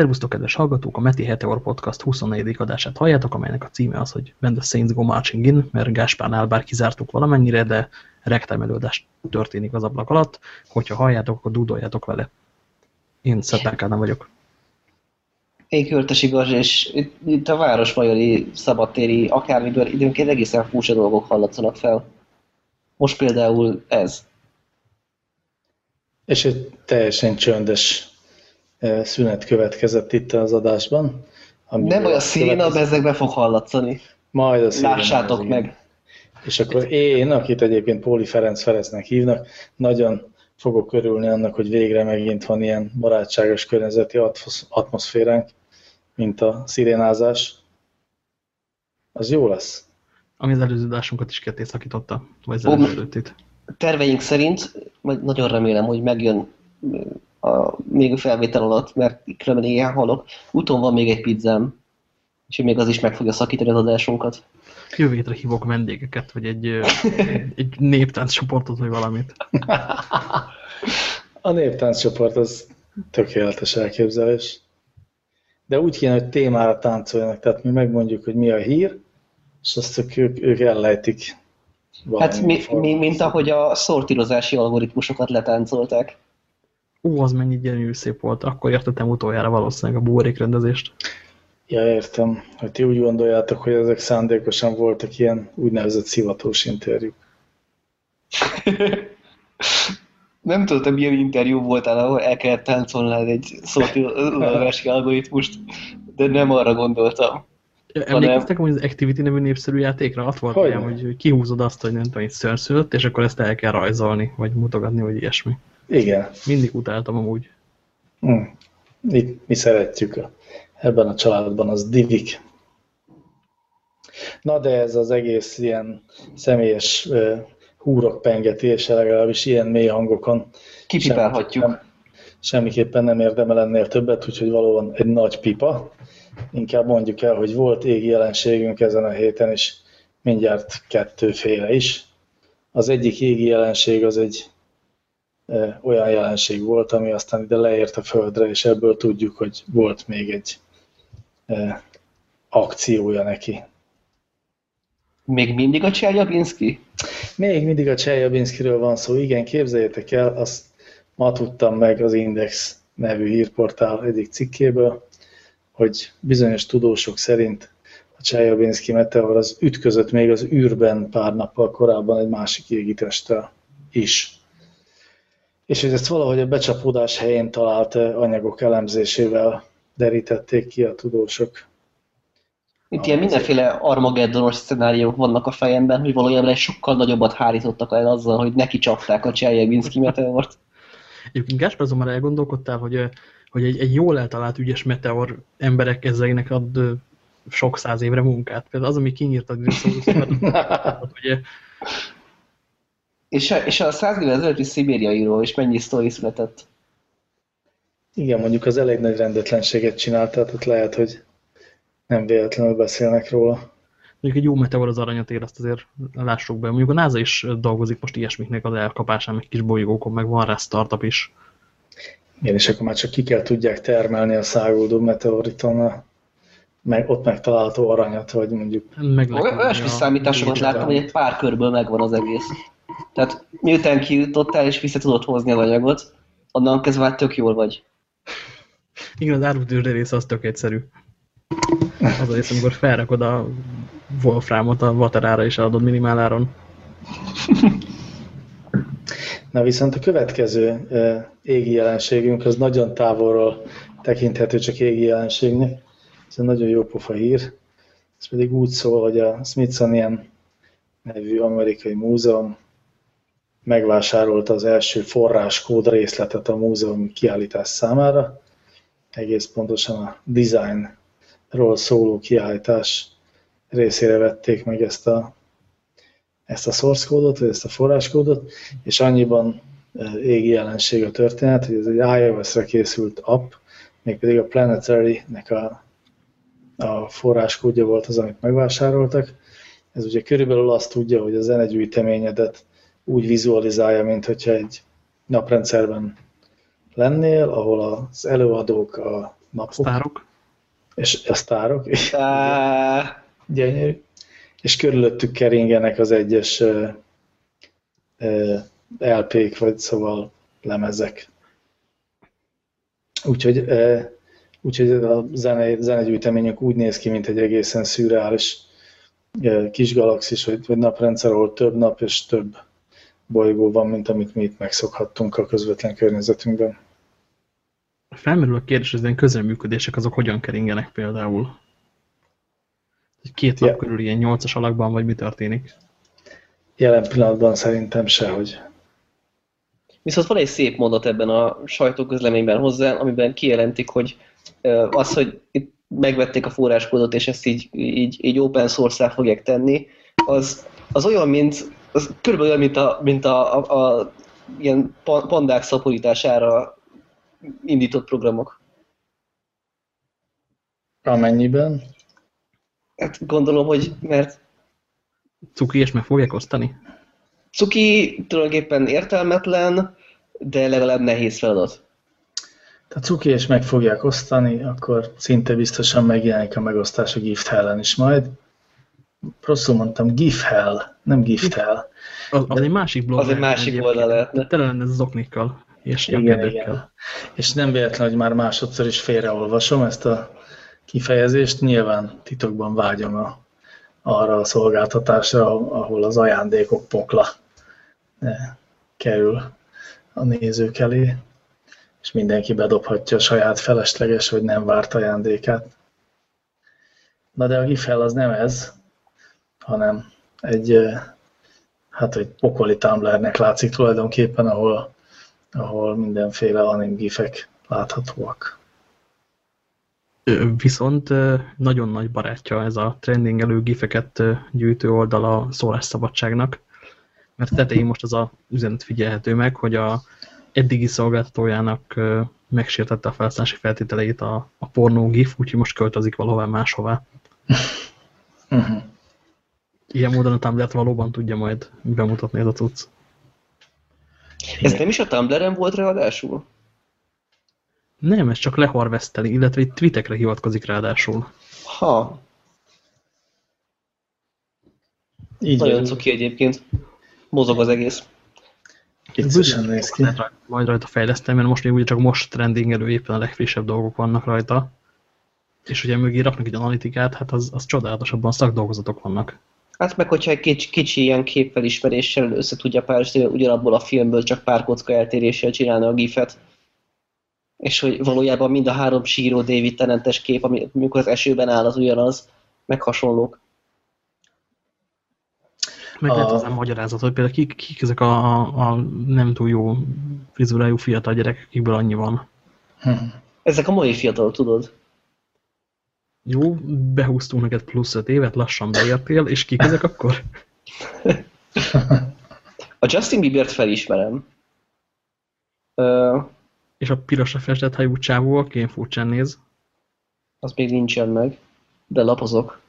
Szervusztok, kedves hallgatók! A Meti Heteor Podcast 24. adását halljátok, amelynek a címe az, hogy When the Saints Go Marching In, mert Gáspárnál bár kizártuk valamennyire, de rektámelődás történik az ablak alatt. Hogyha halljátok, akkor dúdoljátok vele. Én Szetták Ádám vagyok. Én Körtes Igaz, és itt a városmajori szabadtéri akármiből időnként egészen furcsa dolgok hallatszanak fel. Most például ez. És egy teljesen csöndes szünet következett itt az adásban. Nem baj, a széna következett... be fog hallatszani. Majd a széna. Lássátok meg. És akkor én, akit egyébként Póli Ferenc Ferencnek hívnak, nagyon fogok örülni annak, hogy végre megint van ilyen barátságos környezeti atmoszféránk, mint a szirénázás. Az jó lesz. Ami az előző adásunkat is ketté szakította, vagy az előtt Terveink szerint, majd nagyon remélem, hogy megjön a, még a felvétel alatt, mert különben ilyen halok. Úton van még egy pizzám, és még az is meg fogja szakítani az adásunkat. Jövő hétre hívok vendégeket, vagy egy, egy, egy néptánc csoportot, vagy valamit. A néptánc csoport az tökéletes elképzelés. De úgy kéne, hogy témára táncoljanak, tehát mi megmondjuk, hogy mi a hír, és azt ők, ők ellejtik. Hát mi, mi, mint ahogy a szortírozási algoritmusokat letáncolták. Ó, az mennyi gyönyörű szép volt. Akkor értettem utoljára valószínűleg a buborékrendezést. Ja, értem. Hogy ti úgy gondoljátok, hogy ezek szándékosan voltak ilyen úgynevezett szivatós interjúk. Nem tudtam, milyen interjú voltál, ahol el kellett táncolnád egy szótilagási algoritmust, de nem arra gondoltam. Emlékeztek, hogy az Activity nevű népszerű játékra ott volt olyan, hogy kihúzod azt, hogy nem tudom, hogy szörszülött, és akkor ezt el kell rajzolni, vagy mutogatni, vagy ilyesmi. Igen. Mindig utáltam amúgy. Hm. Mi, mi szeretjük ebben a családban, az divik. Na de ez az egész ilyen személyes uh, húrok pengetése, legalábbis ilyen mély hangokon. Kipipálhatjuk. Semmiképpen, semmiképpen nem érdemel ennél többet, úgyhogy valóban egy nagy pipa. Inkább mondjuk el, hogy volt égi jelenségünk ezen a héten, és mindjárt kettőféle is. Az egyik égi jelenség az egy olyan jelenség volt, ami aztán ide leért a földre, és ebből tudjuk, hogy volt még egy akciója neki. Még mindig a Cseljabinski? Még mindig a Cseljabinskiről van szó, igen, képzeljétek el, azt ma tudtam meg az Index nevű hírportál egyik cikkéből, hogy bizonyos tudósok szerint a Cseljabinski meteor az ütközött még az űrben pár nappal korábban egy másik égitesttel is és hogy ezt valahogy a becsapódás helyén talált eh, anyagok elemzésével derítették ki a tudósok. Itt ilyen mindenféle armageddonos szenáriók vannak a fejemben, hogy valójában egy sokkal nagyobbat hárítottak el azzal, hogy neki csapták a Cseljabinszki meteort. Egyébként Gáspár, azon már elgondolkodtál, hogy, eh, hogy egy, egy jól eltalált ügyes meteor emberek ezeknek ad eh, sok száz évre munkát. Például az, ami kinyírt a hogy és a, és a 100 évvel ezelőtti szibériairól is mennyi sztori született? Igen, mondjuk az elég nagy rendetlenséget csinálta, tehát lehet, hogy nem véletlenül beszélnek róla. Mondjuk egy jó meteor az aranyat ér, azt azért lássuk be. Mondjuk a NASA is dolgozik most ilyesmiknek az elkapásán, meg kis bolygókon, meg van rá startup is. Igen, és akkor már csak ki kell tudják termelni a száguldó meteoriton, meg ott megtalálható aranyat, vagy mondjuk... Olyasmi számításokat láttam, hogy egy pár körből megvan az egész. Tehát miután kijutottál és vissza tudod hozni az anyagot, onnan kezdve már tök jól vagy. Igen, az árutősde része az tök egyszerű. Az a rész, amikor felrakod a Wolframot a vaterára és adod minimáláron. Na viszont a következő égi jelenségünk az nagyon távolról tekinthető csak égi jelenségnek. Ez egy nagyon jó pofa hír. Ez pedig úgy szól, hogy a Smithsonian nevű amerikai múzeum megvásárolta az első forráskód részletet a múzeum kiállítás számára, egész pontosan a designról szóló kiállítás részére vették meg ezt a, ezt a source kódot, vagy ezt a forráskódot, és annyiban e, égi jelenség a történet, hogy ez egy iOS-re készült app, mégpedig a Planetary-nek a, a forráskódja volt az, amit megvásároltak. Ez ugye körülbelül azt tudja, hogy a zenegyűjteményedet úgy vizualizálja, mint hogyha egy naprendszerben lennél, ahol az előadók, a napok. Sztárok. És a sztárok. Gyönyörű. És körülöttük keringenek az egyes uh, uh, LP-k, vagy szóval lemezek. Úgyhogy, uh, úgyhogy a zene, zenegyűjteményünk úgy néz ki, mint egy egészen szürreális uh, kis galaxis, vagy, vagy naprendszer, ahol több nap és több bolygó van, mint amit mi itt megszokhattunk a közvetlen környezetünkben. Felmerül a kérdés, hogy az ilyen közreműködések azok hogyan keringenek például? Hogy Két nap Ja. körül ilyen nyolcas alakban, vagy mi történik? Jelen pillanatban szerintem sehogy. Viszont van egy szép mondat ebben a sajtóközleményben hozzá, amiben kijelentik, hogy az, hogy itt megvették a forráskódot, és ezt így, így, így open source-rá fogják tenni, az, az olyan, mint, az körülbelül olyan, mint a, mint a, a, a ilyen pa- pandák szaporítására indított programok. Amennyiben. Hát gondolom, hogy mert Cuki és meg fogják osztani? Cuki tulajdonképpen értelmetlen, de legalább nehéz feladat. Tehát cuki és meg fogják osztani, akkor szinte biztosan megjelenik a megosztás a Gift Hell-en is majd. Rosszul mondtam, Gift Hell, nem Gift Hell. Az, az egy másik blog. Az egy másik oldal lehetne. Tele lenne ez az oknikkal és Igen, igen. És nem véletlen, hogy már másodszor is félreolvasom ezt a kifejezést. Nyilván titokban vágyom a, arra a szolgáltatásra, ahol az ajándékok pokla eh, kerül a nézők elé, és mindenki bedobhatja a saját felesleges vagy nem várt ajándékát. Na de a gifel az nem ez, hanem egy, hát egy pokoli Tumblrnek látszik tulajdonképpen, ahol ahol mindenféle anim gifek láthatóak. Viszont nagyon nagy barátja ez a trendingelő gifeket gyűjtő oldal a szólásszabadságnak, mert tetején most az a üzenet figyelhető meg, hogy a eddigi szolgáltatójának megsértette a felhasználási feltételeit a, a pornó gif, úgyhogy most költözik valahová máshová. Uh-huh. Ilyen módon a Tumblr-t valóban tudja majd bemutatni ez a cucc. Ez nem is a Tumblr-en volt ráadásul? Nem, ez csak leharveszteli, illetve itt tweetekre hivatkozik ráadásul. Ha, Így nagyon cuki egyébként. Mozog az egész. Viccesen néz ki. Rajta- majd rajta fejlesztem, mert most még ugye csak most trendingelő, éppen a legfrissebb dolgok vannak rajta. És ugye mögé raknak egy analitikát, hát az, az csodálatosabban szakdolgozatok vannak. Hát meg hogyha egy kicsi, kicsi ilyen képfelismeréssel össze tudja párosítani, ugyanabból a filmből csak pár kocka eltéréssel csinálni a gifet. És hogy valójában mind a három síró David Tennantes kép, ami, amikor az esőben áll, az ugyanaz, meg hasonlók. Meg lehet A- hozzá magyarázat, hogy például kik, kik ezek a, a nem túl jó frizurájú fiatal gyerekek, akikből annyi van. Hm. Ezek a mai fiatalok, tudod? Jó, behúztunk neked plusz öt évet, lassan beértél, és kik ezek akkor? A Justin Biebert felismerem. Ö, És a pirosra festett hajú csávó, aki ilyen furcsán néz. az még nincsen meg, de lapozok.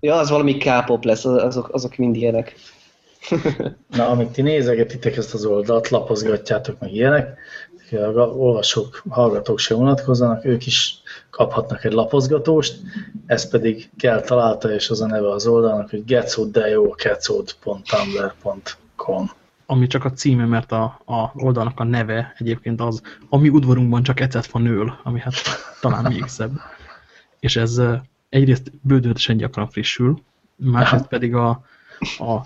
Ja, az valami K-pop lesz, az- azok, azok mind ilyenek. Na, amíg ti nézegetitek ezt az oldalt, lapozgatjátok meg ilyenek, a olvasók, hallgatók se unatkozzanak, ők is kaphatnak egy lapozgatóst, ez pedig kell találta, és az a neve az oldalnak, hogy getsoddejo.tumblr.com Ami csak a címe, mert a, a oldalnak a neve egyébként az, ami udvarunkban csak ecet van nől, ami hát talán még szebb. És ez egyrészt bődöltesen gyakran frissül, másrészt pedig a, a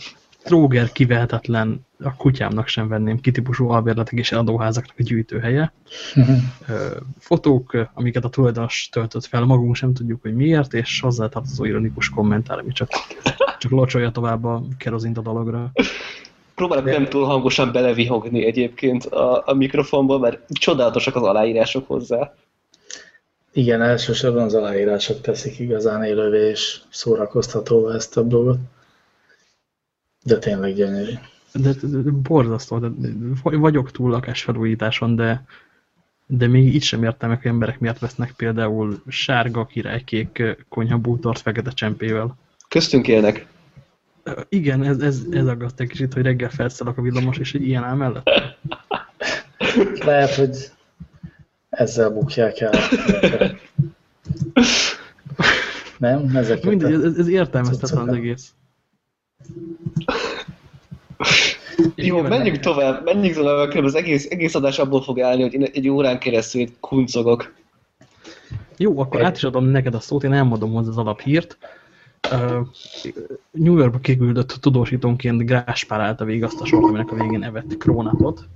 tróger kivehetetlen, a kutyámnak sem venném kitípusú albérletek és eladóházaknak a gyűjtőhelye. Ö, Fotók, amiket a tulajdonos töltött fel, magunk sem tudjuk, hogy miért, és hozzátartozó ironikus kommentár, ami csak, csak locsolja tovább a kerozint a dologra. Próbálok nem túl hangosan belevihogni egyébként a, a mikrofonba, mert csodálatosak az aláírások hozzá. Igen, elsősorban az aláírások teszik igazán élővé és szórakoztatóvá ezt a dolgot. De tényleg gyönyörű. De, de, de borzasztó, de, de, vagyok túl lakásfelújításon, de, de még így sem értem meg, hogy emberek miért vesznek például sárga, királykék konyhabútort fekete csempével. Köztünk élnek. Igen, ez, ez, ez aggaszt egy kicsit, hogy reggel felszállok a villamos, és egy ilyen áll mellett. Lehet, hogy ezzel bukják el. Nem? Ezeket Mindegy, ez, ez értelmeztetlen az egész. Jó, menjünk tovább, menjünk tovább, mert az egész, egész adás abból fog állni, hogy én egy órán keresztül itt kuncogok. Jó, akkor át is adom neked a szót, én elmondom hozzá az alaphírt. Uh, New Yorkba kiküldött tudósítónként Gáspár állta végig azt a sort, aminek a végén evett krónatot,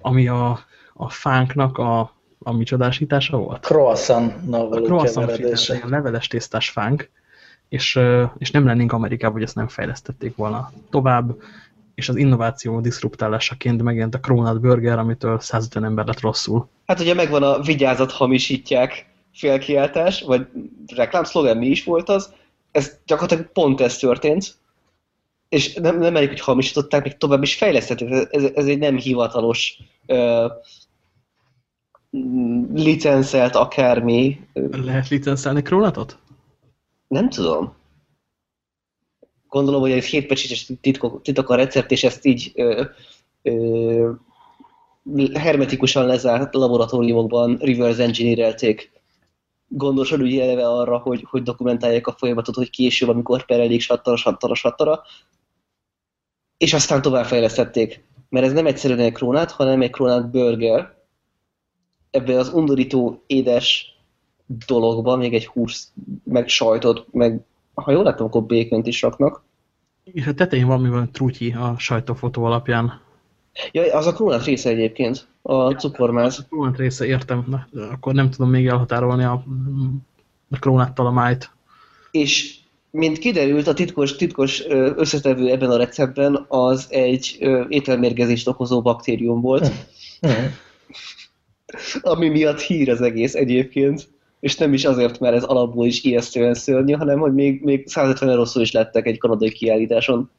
ami a, a fánknak a, a micsodásítása volt? Croissant-nal A való croissant keveredése. a leveles tésztás fánk, és, uh, és nem lennénk Amerikában, hogy ezt nem fejlesztették volna tovább, és az innováció diszruptálásaként megjelent a Kronat Burger, amitől 150 ember lett rosszul. Hát ugye megvan a vigyázat hamisítják félkiáltás, vagy reklámszlogen mi is volt az, ez gyakorlatilag pont ez történt, és nem, nem elég, hogy hamisították, még tovább is fejlesztették. Ez, ez egy nem hivatalos mm, licenszelt akármi, Lehet licenszelni Kronatot? Nem tudom. Gondolom, hogy ez hétpecsétes titkok, titok a recept, és ezt így ö, ö, hermetikusan lezárt laboratóriumokban reverse engineerelték. Gondosan ügyelve arra, hogy, hogy dokumentálják a folyamatot, hogy később, amikor perelik, sattara, sattara, sattara. És aztán továbbfejlesztették. Mert ez nem egyszerűen egy krónát, hanem egy krónát burger. Ebben az undorító édes dologban még egy hús, meg sajtot, meg ha jól látom, akkor békönt is raknak. És a tetején valami van trutyi a sajtófotó alapján. Ja, az a krónát része egyébként, a cukormáz. A Kronát része értem, Na, akkor nem tudom még elhatárolni a, a Kronáttal a májt. És mint kiderült, a titkos, titkos összetevő ebben a receptben az egy ételmérgezést okozó baktérium volt, Mhm. ami miatt hír az egész egyébként. És nem is azért, mert ez alapból is ijesztően szörnyű, hanem hogy még, még 150 rosszul is lettek egy kanadai kiállításon.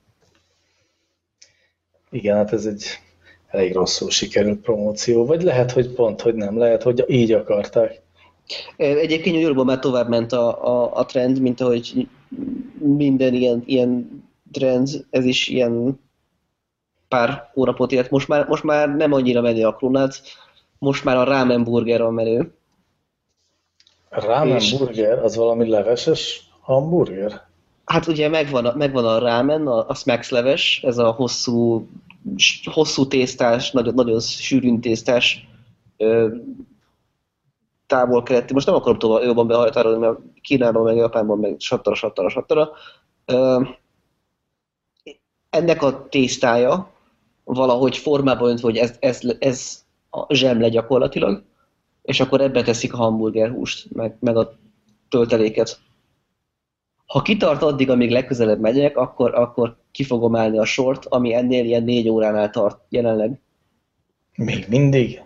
Igen, hát ez egy elég rosszul sikerült promóció. Vagy lehet, hogy pont, hogy nem. Lehet, hogy így akarták. Egyébként New már tovább ment a, a, a trend, mint ahogy minden ilyen, ilyen trend, ez is ilyen pár hónapot élt. Most már, most már nem annyira menő a krónát, most már a ramen burger a menő. Ramen És- burger az valami leveses hamburger? Hát ugye megvan a, megvan a ramen, a, a smacks leves, ez a hosszú, hosszú tésztás, nagyon, nagyon sűrűn tésztás ö, távol-keleti. Most nem akarom tovább jobban behajtárolni, mert Kínában, meg Japánban, meg sattara, sattara, sattara. Ennek a tésztája valahogy formába öntve, hogy ez, ez, ez a zsemle gyakorlatilag, és akkor ebbe teszik a hamburgerhúst, meg, meg a tölteléket ha kitart addig, amíg legközelebb megyek, akkor, akkor ki fogom állni a sort, ami ennél ilyen négy óránál tart jelenleg. Még mindig?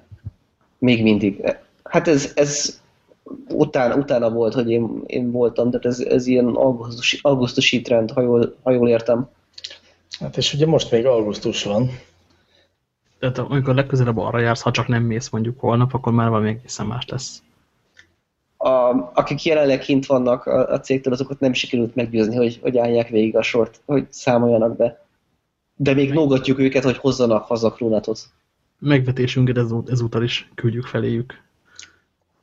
Még mindig. Hát ez, ez utána, utána volt, hogy én, én voltam, tehát ez, ez ilyen augusztusi, augusztusi trend, ha jól, ha jól értem. Hát és ugye most még augusztus van. Tehát amikor legközelebb arra jársz, ha csak nem mész mondjuk holnap, akkor már valami egészen más lesz. A, akik jelenleg kint vannak a, a cégtől, azokat nem sikerült meggyőzni, hogy, hogy állják végig a sort, hogy számoljanak be. De még nógatjuk őket, hogy hozzanak haza krónatot. Megvetésünket ezút, ezúttal is küldjük feléjük.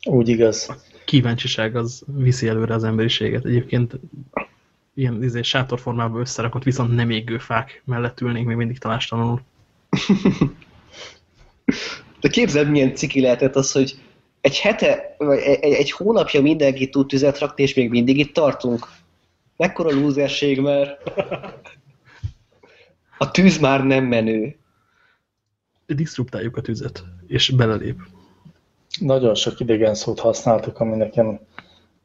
Úgy igaz. Kíváncsiság az viszi előre az emberiséget. Egyébként ilyen izé, sátorformában összerakott, viszont nem égő fák mellett ülnénk még mindig tanástalanul. De képzeld, milyen ciki lehetett az, hogy egy hete, vagy egy, egy hónapja mindenki tud tüzet rakni, és még mindig itt tartunk. Mekkora lúzerség már. A tűz már nem menő. Diszruptáljuk a tüzet, és belelép. Nagyon sok idegen szót használtak, ami nekem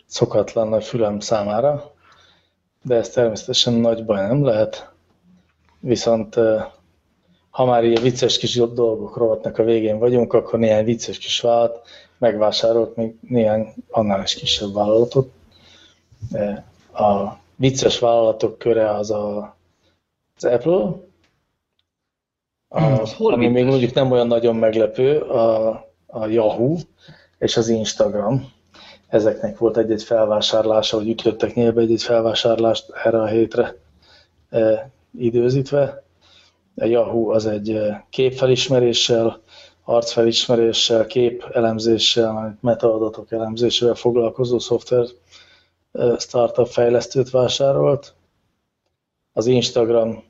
szokatlan a fülem számára, de ez természetesen nagy baj nem lehet. Viszont ha már ilyen vicces kis dolgok rovatnak a végén vagyunk, akkor néhány vicces kis vállalat megvásárolt még néhány annál is kisebb vállalatot. A vicces vállalatok köre az a, az Apple, a, Az hol ami még mondjuk nem olyan nagyon meglepő, a, a Yahoo és az Instagram. Ezeknek volt egy-egy felvásárlása, vagy ütöttek nyilván egy-egy felvásárlást erre a hétre e, időzítve. A Yahoo az egy e, képfelismeréssel, arcfelismeréssel, kép elemzéssel, metaadatok elemzésével foglalkozó szoftver startup fejlesztőt vásárolt. Az Instagram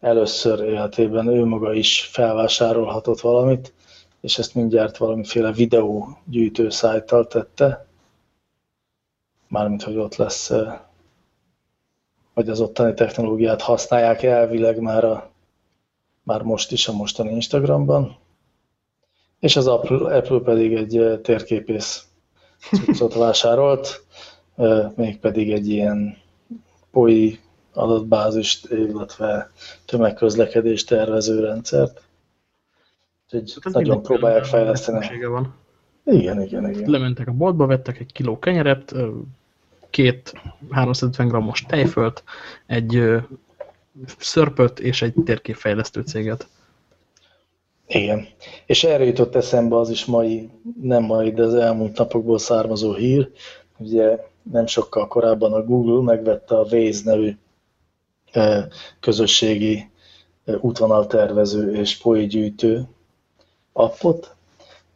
először életében ő maga is felvásárolhatott valamit, és ezt mindjárt valamiféle videógyűjtő szájttal tette. Mármint, hogy ott lesz, vagy az ottani technológiát használják elvileg már, a, már most is a mostani Instagramban. És az Apple, Apple pedig egy térképész cuccot vásárolt, mégpedig egy ilyen POI adatbázist, illetve tömegközlekedés tervező rendszert. Úgyhogy hát nagyon próbálják fejleszteni. Van. Igen, igen, igen. Lementek a boltba, vettek egy kiló kenyeret, két 350 grammos tejfölt, egy szörpöt és egy térképfejlesztő céget. Igen. És erre jutott eszembe az is mai, nem mai, de az elmúlt napokból származó hír. Ugye nem sokkal korábban a Google megvette a Waze nevű közösségi útvonaltervező és poégyűjtő appot,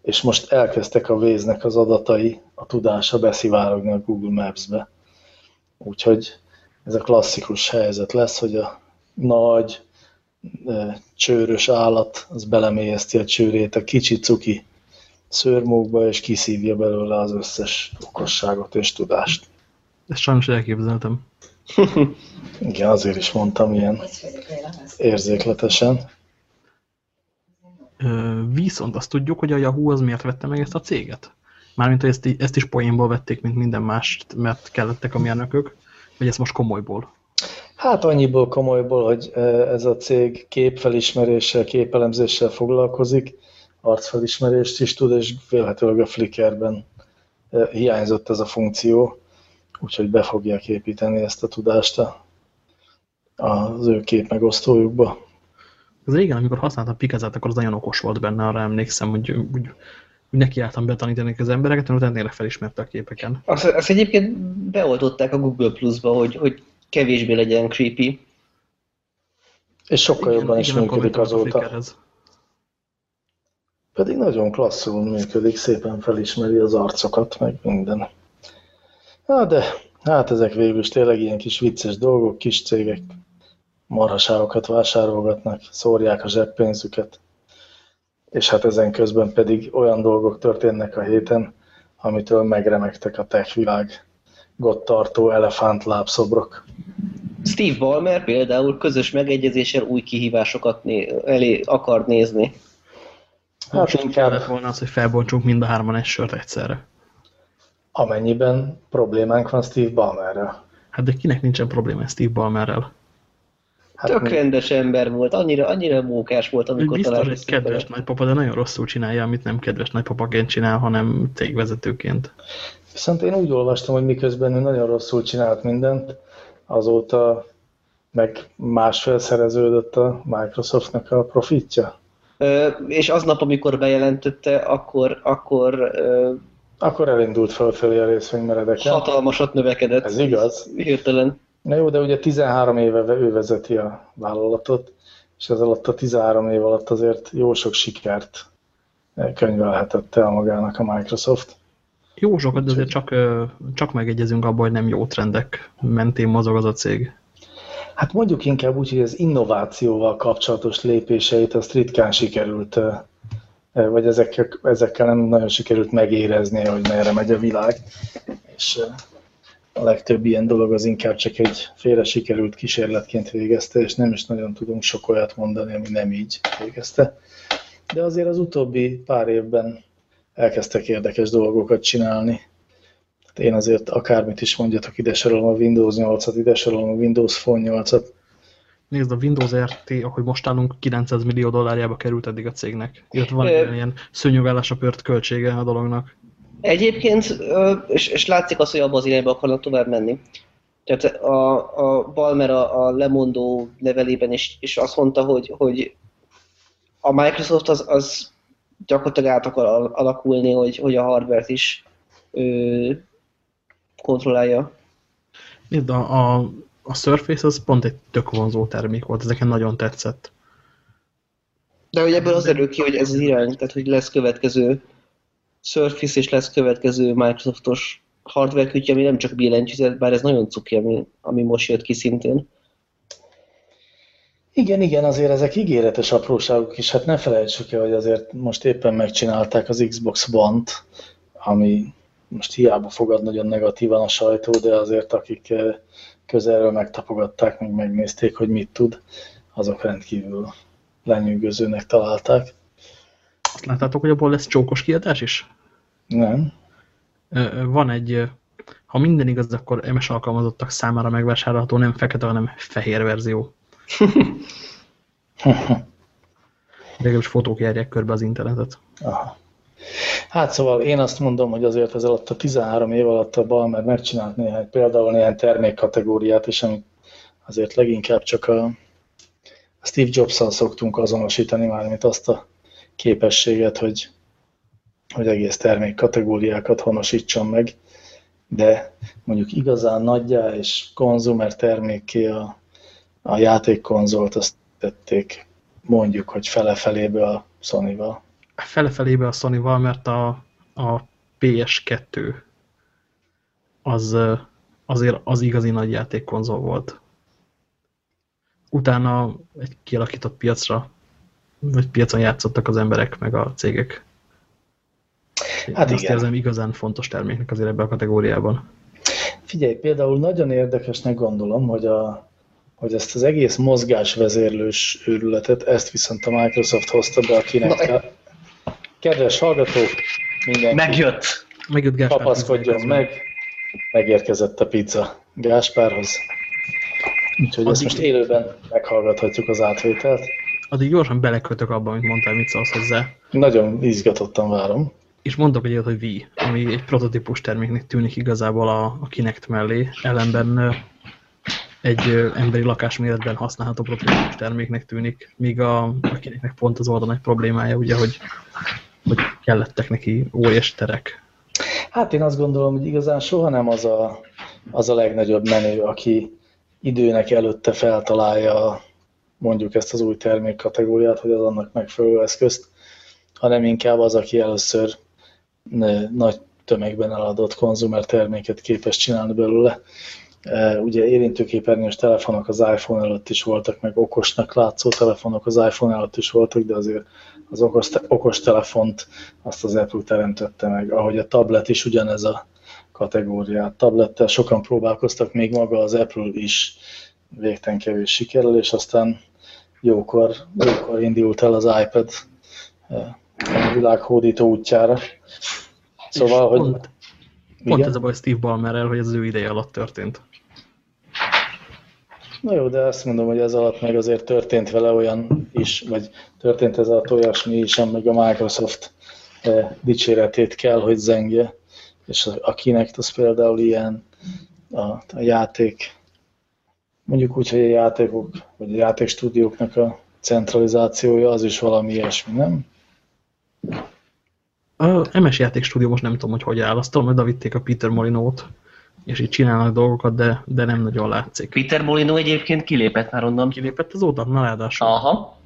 és most elkezdtek a Waze-nek az adatai, a tudása beszivárogni a Google Maps-be. Úgyhogy ez a klasszikus helyzet lesz, hogy a nagy csőrös állat az belemélyezti a csőrét a kicsi cuki szőrmókba, és kiszívja belőle az összes okosságot és tudást. Ezt sajnos elképzeltem. Igen, azért is mondtam ilyen érzékletesen. Viszont azt tudjuk, hogy a Yahoo az miért vette meg ezt a céget? Mármint, hogy ezt, ezt is poénból vették, mint minden mást, mert kellettek a mérnökök, vagy ez most komolyból? Hát annyiból komolyból, hogy ez a cég képfelismeréssel, képelemzéssel foglalkozik, arcfelismerést is tud, és vélhetőleg a Flickrben hiányzott ez a funkció, úgyhogy be fogják építeni ezt a tudást az ő képmegosztójukba. Az régen, amikor használtam Pikazát, akkor az nagyon okos volt benne, arra emlékszem, hogy úgy, úgy nekiálltam betanítani az embereket, utána tényleg felismerte a képeken. Azt, azt egyébként beoltották a Google Plus-ba, hogy, hogy kevésbé legyen creepy. És sokkal igen, jobban is igen, működik azóta. Pedig nagyon klasszul működik, szépen felismeri az arcokat, meg minden. Na de, hát ezek végül is tényleg ilyen kis vicces dolgok, kis cégek marhaságokat vásárolgatnak, szórják a zseppénzüket, és hát ezen közben pedig olyan dolgok történnek a héten, amitől megremegtek a tech világ gottartó elefántlábszobrok. Steve Ballmer például közös megegyezéssel új kihívásokat né elé akar nézni. Hát Most inkább kellett volna az, hogy felbontsunk mind a hárman egy sört egyszerre. Amennyiben problémánk van Steve Ballmerrel. Hát de kinek nincsen probléma Steve Ballmerrel? Hát Tök mi... rendes ember volt, annyira, annyira mókás volt, amikor Biztos egy kedves vele. nagypapa, de nagyon rosszul csinálja, amit nem kedves nagypapaként csinál, hanem cégvezetőként. Viszont én úgy olvastam, hogy miközben ő nagyon rosszul csinált mindent, azóta meg másfél szereződött a Microsoftnak a profitja. Ö, és aznap, amikor bejelentette, akkor, akkor ö, akkor elindult fölfelé a részvénymeredeken. Hatalmasat növekedett. Ez igaz. Hirtelen. Na jó, de ugye 13 éve ő vezeti a vállalatot, és ez alatt a 13 év alatt azért jó sok sikert könyvelhetett el magának a Microsoft. Jó sokat, de azért csak, csak megegyezünk abban, hogy nem jó trendek mentén mozog az a cég. Hát mondjuk inkább úgy, hogy az innovációval kapcsolatos lépéseit azt ritkán sikerült, vagy ezekkel, ezekkel nem nagyon sikerült megérezni, hogy merre megy a világ. És a legtöbb ilyen dolog az inkább csak egy félre sikerült kísérletként végezte, és nem is nagyon tudunk sok olyat mondani, ami nem így végezte. De azért az utóbbi pár évben elkezdtek érdekes dolgokat csinálni. Hát én azért akármit is mondjatok, ide sorolom a Windows 8-at, ide sorolom a Windows Phone 8-at. Nézd, a Windows RT, ahogy most állunk, 900 millió dollárjába került eddig a cégnek. Illetve van egy ilyen szőnyögállásra pört költsége a dolognak. Egyébként, és, és látszik az, hogy abban az irányba akarnak tovább menni. Tehát a, a Balmer a, a lemondó levelében is, is azt mondta, hogy, hogy a Microsoft az, az gyakorlatilag át akar alakulni, hogy, hogy a hardware is ö, kontrollálja. Nézd, a, a, a Surface az pont egy tök vonzó termék volt, ezeken nagyon tetszett. De hogy ebből az erő ki, hogy ez az irány, tehát hogy lesz következő Surface és lesz következő Microsoftos hardware kütje, ami nem csak billentyűzet, bár ez nagyon cuki, ami, ami most jött ki szintén. Igen, igen, azért ezek ígéretes apróságok is. Hát ne felejtsük el, hogy azért most éppen megcsinálták az Xbox One-t, ami most hiába fogad nagyon negatívan a sajtó, de azért akik eh, közelről megtapogatták, meg megnézték, hogy mit tud, azok rendkívül lenyűgözőnek találták. Azt láttátok, hogy abból lesz csókos kiadás is? Nem. Van egy, ha minden igaz, akkor MS alkalmazottak számára megvásárolható nem fekete, hanem fehér verzió. Legalábbis fotók járják körbe az internetet. Aha. Hát szóval én azt mondom, hogy azért ez alatt a 13 év alatt a Balmer megcsinált néhány, például néhány termékkategóriát is, amit azért leginkább csak a, a Steve Jobs-szal szoktunk azonosítani már, mint azt a képességet, hogy, hogy egész termékkategóriákat honosítson meg, de mondjuk igazán nagyjá és konzumer termékké a, a játékkonzolt azt tették mondjuk, hogy fele-felébe a Sony-val felefelébe a Sony-val, mert a, a PS2 az azért az igazi nagy játékkonzol volt. Utána egy kialakított piacra, vagy piacon játszottak az emberek, meg a cégek. Hát Azt igen. érzem igazán fontos terméknek azért ebben a kategóriában. Figyelj, például nagyon érdekesnek gondolom, hogy, a, hogy ezt az egész mozgásvezérlős őrületet, ezt viszont a Microsoft hozta be a Kinect, Kedves hallgatók, mindenki megjött. Megjött Gáspár. Kapaszkodjon meg. Megérkezett a pizza Gáspárhoz. Úgyhogy Addig... ezt most élőben meghallgathatjuk az átvételt. Addig gyorsan belekötök abban, amit mondtál, mit szólsz hozzá. Nagyon izgatottan várom. És mondok egy hogy V, ami egy prototípus terméknek tűnik igazából a, a Kinect mellé, ellenben egy emberi lakásméretben használható prototípus terméknek tűnik, míg a, a Kinectnek pont az oldal nagy problémája, ugye, hogy hogy kellettek neki óriás terek? Hát én azt gondolom, hogy igazán soha nem az a, az a legnagyobb menő, aki időnek előtte feltalálja mondjuk ezt az új termékkategóriát, hogy az annak megfelelő eszközt, hanem inkább az, aki először nagy tömegben eladott konzumer terméket képes csinálni belőle. Ugye érintőképernyős telefonok az iPhone előtt is voltak, meg okosnak látszó telefonok az iPhone előtt is voltak, de azért az okos, okos telefont azt az Apple teremtette meg, ahogy a tablet is ugyanez a kategóriát. Tablettel sokan próbálkoztak, még maga az Apple is végtelen kevés sikerrel, és aztán jókor, jókor indult el az iPad a világ hódító útjára. Szóval, hogy... Pont, pont ez a baj Steve Ballmerrel, hogy ez az ő ideje alatt történt. Na jó, de azt mondom, hogy ez alatt meg azért történt vele olyan is, vagy történt ez alatt olyasmi is, meg a Microsoft eh, dicséretét kell, hogy zengje, és a Kinect az például ilyen a, a játék, mondjuk úgy, hogy a játékok, vagy a játékstúdióknak a centralizációja, az is valami ilyesmi, nem? A MS játékstúdió most nem tudom, hogy hogy áll. Azt tudom, hogy a Peter Molinót és így csinálnak dolgokat, de, de nem nagyon látszik. Peter Molino egyébként kilépett már onnan. Kilépett az oda, ráadásul. Aha.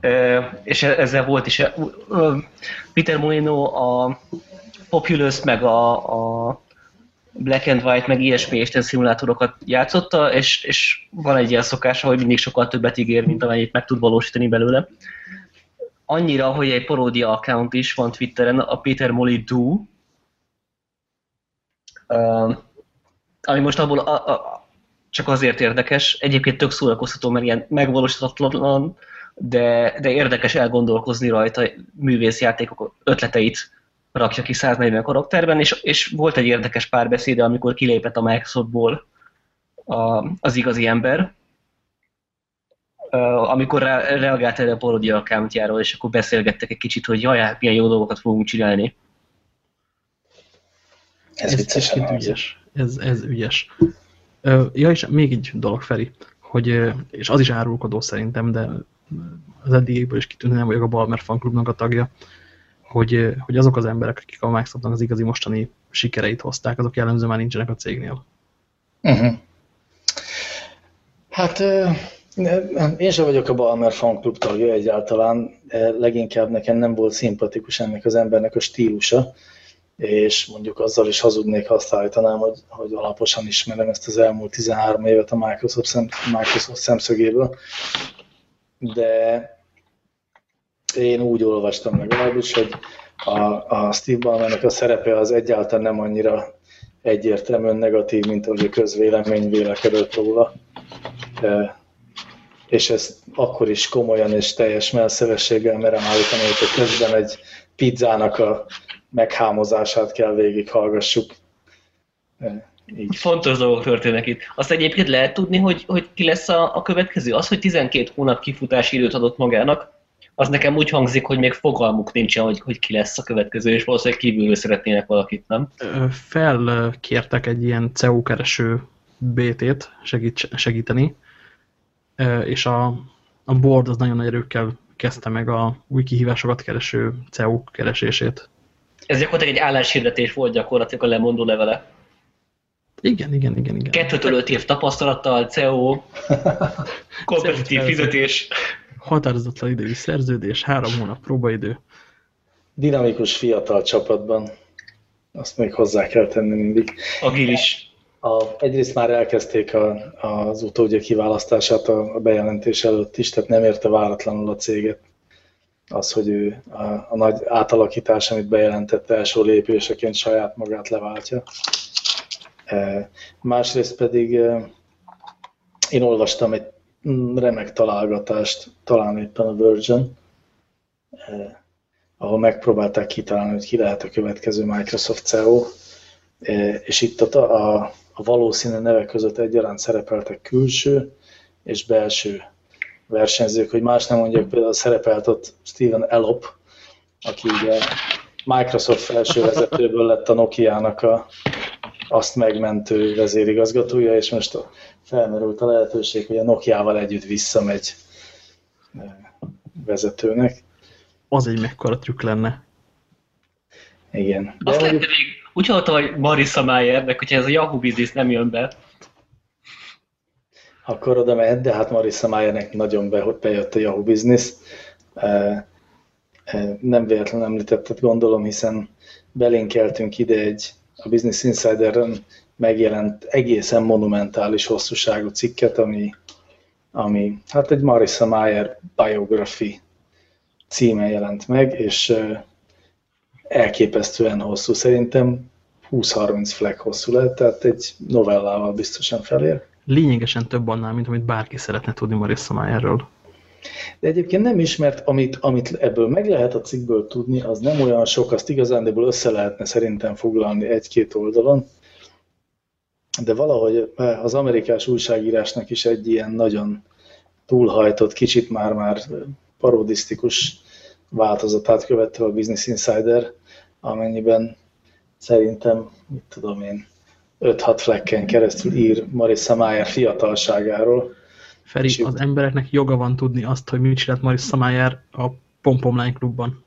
Ö, és ezzel volt is. Ö, Peter Molino a Populous, meg a, a Black and White, meg ilyesmi és szimulátorokat játszotta, és, és van egy ilyen szokása, hogy mindig sokkal többet ígér, mint amennyit meg tud valósítani belőle. Annyira, hogy egy paródia account is van Twitteren, a Peter Molly Do, ami most abból a, a, csak azért érdekes, egyébként tök szórakoztató, mert ilyen megvalósítatlan, de, de érdekes elgondolkozni rajta művészjátékok ötleteit rakja ki 140 karakterben, és, és volt egy érdekes párbeszéde, amikor kilépett a Microsoftból a, az igazi ember, amikor re, reagált erre a parodia accountjáról, és akkor beszélgettek egy kicsit, hogy jaj, hát milyen jó dolgokat fogunk csinálni. Ez, ez, ez ügyes. Ez, ez ügyes. Ja, és még egy dolog, Feri, hogy, és az is árulkodó szerintem, de az eddigéből is kitűnő, nem vagyok a Balmer fanklubnak a tagja, hogy, hogy azok az emberek, akik a Microsoftnak az igazi mostani sikereit hozták, azok jellemzően már nincsenek a cégnél. Uh -huh. Hát Én sem vagyok a Balmer fanklub tagja egyáltalán, leginkább nekem nem volt szimpatikus ennek az embernek a stílusa, és mondjuk azzal is hazudnék, ha azt állítanám, hogy, hogy alaposan ismerem ezt az elmúlt 13 évet a Microsoft, szem, Microsoft szemszögéből, de én úgy olvastam legalábbis, hogy a, a Steve Ballmernek a szerepe az egyáltalán nem annyira egyértelműen negatív, mint ahogy a közvélemény vélekedett róla. És ezt akkor is komolyan és teljes melszevességgel merem állítani, hogy közben egy pizzának a meghámozását kell végighallgassuk. Így. Fontos dolgok történnek itt. Azt egyébként lehet tudni, hogy, hogy ki lesz a, a következő? Az, hogy 12 hónap kifutási időt adott magának, az nekem úgy hangzik, hogy még fogalmuk nincsen, hogy, hogy ki lesz a következő, és valószínűleg kívülről szeretnének valakit, nem? Felkértek egy ilyen CEO kereső BT-t segít, segíteni, és a, a board az nagyon nagy erőkkel kezdte meg a új kihívásokat kereső CEO keresését. Ez gyakorlatilag egy álláshirdetés volt gyakorlatilag a lemondó levele. Igen, igen, igen. igen. Kettőtől öt év tapasztalattal, CEO, kompetitív fizetés. Határozatlan idejű szerződés, három hónap próbaidő. Dinamikus fiatal csapatban. Azt még hozzá kell tenni mindig. Agilis. A, egyrészt már elkezdték a, az utódja kiválasztását a, a bejelentés előtt is, tehát nem érte váratlanul a céget az, hogy ő a, a nagy átalakítás, amit bejelentette első lépéseként saját magát leváltja. E, másrészt pedig e, én olvastam egy remek találgatást, talán éppen a Virgin, e, ahol megpróbálták kitalálni, hogy ki lehet a következő Microsoft CEO, és itt a, a, a valószínű nevek között egyaránt szerepeltek külső és belső versenyzők, hogy más nem mondjak, például szerepelt ott Steven Elop, aki ugye Microsoft felső vezetőből lett a Nokia-nak a, azt megmentő vezérigazgatója, és most felmerült a lehetőség, hogy a Nokia-val együtt visszamegy eh, vezetőnek. Az egy mekkora trükk lenne. Igen. De Azt mondjuk... még, úgy hallottam, hogy Marissa Mayernek, hogyha ez a Yahoo Business nem jön be, akkor oda mehet, de hát Marissa Mayernek nagyon bejött a Yahoo Business. Nem véletlenül említetted, gondolom, hiszen belinkeltünk ide egy a Business Insider-en megjelent egészen monumentális hosszúságú cikket, ami, ami hát egy Marissa Mayer biography címe jelent meg, és elképesztően hosszú. Szerintem 20-30 flag hosszú lehet, tehát egy novellával biztosan felér lényegesen több annál, mint amit bárki szeretne tudni Marissa Mayerről. De egyébként nem is, mert amit, amit ebből meg lehet a cikkből tudni, az nem olyan sok, azt igazándiból össze lehetne szerintem foglalni egy-két oldalon, de valahogy az amerikás újságírásnak is egy ilyen nagyon túlhajtott, kicsit már-már parodisztikus változatát követte a Business Insider, amennyiben szerintem, mit tudom én, 5-6 flekken keresztül ír Marissa Mayer fiatalságáról. Feri, és az embereknek joga van tudni azt, hogy mit csinált Marissa Mayer a Pompom klubban.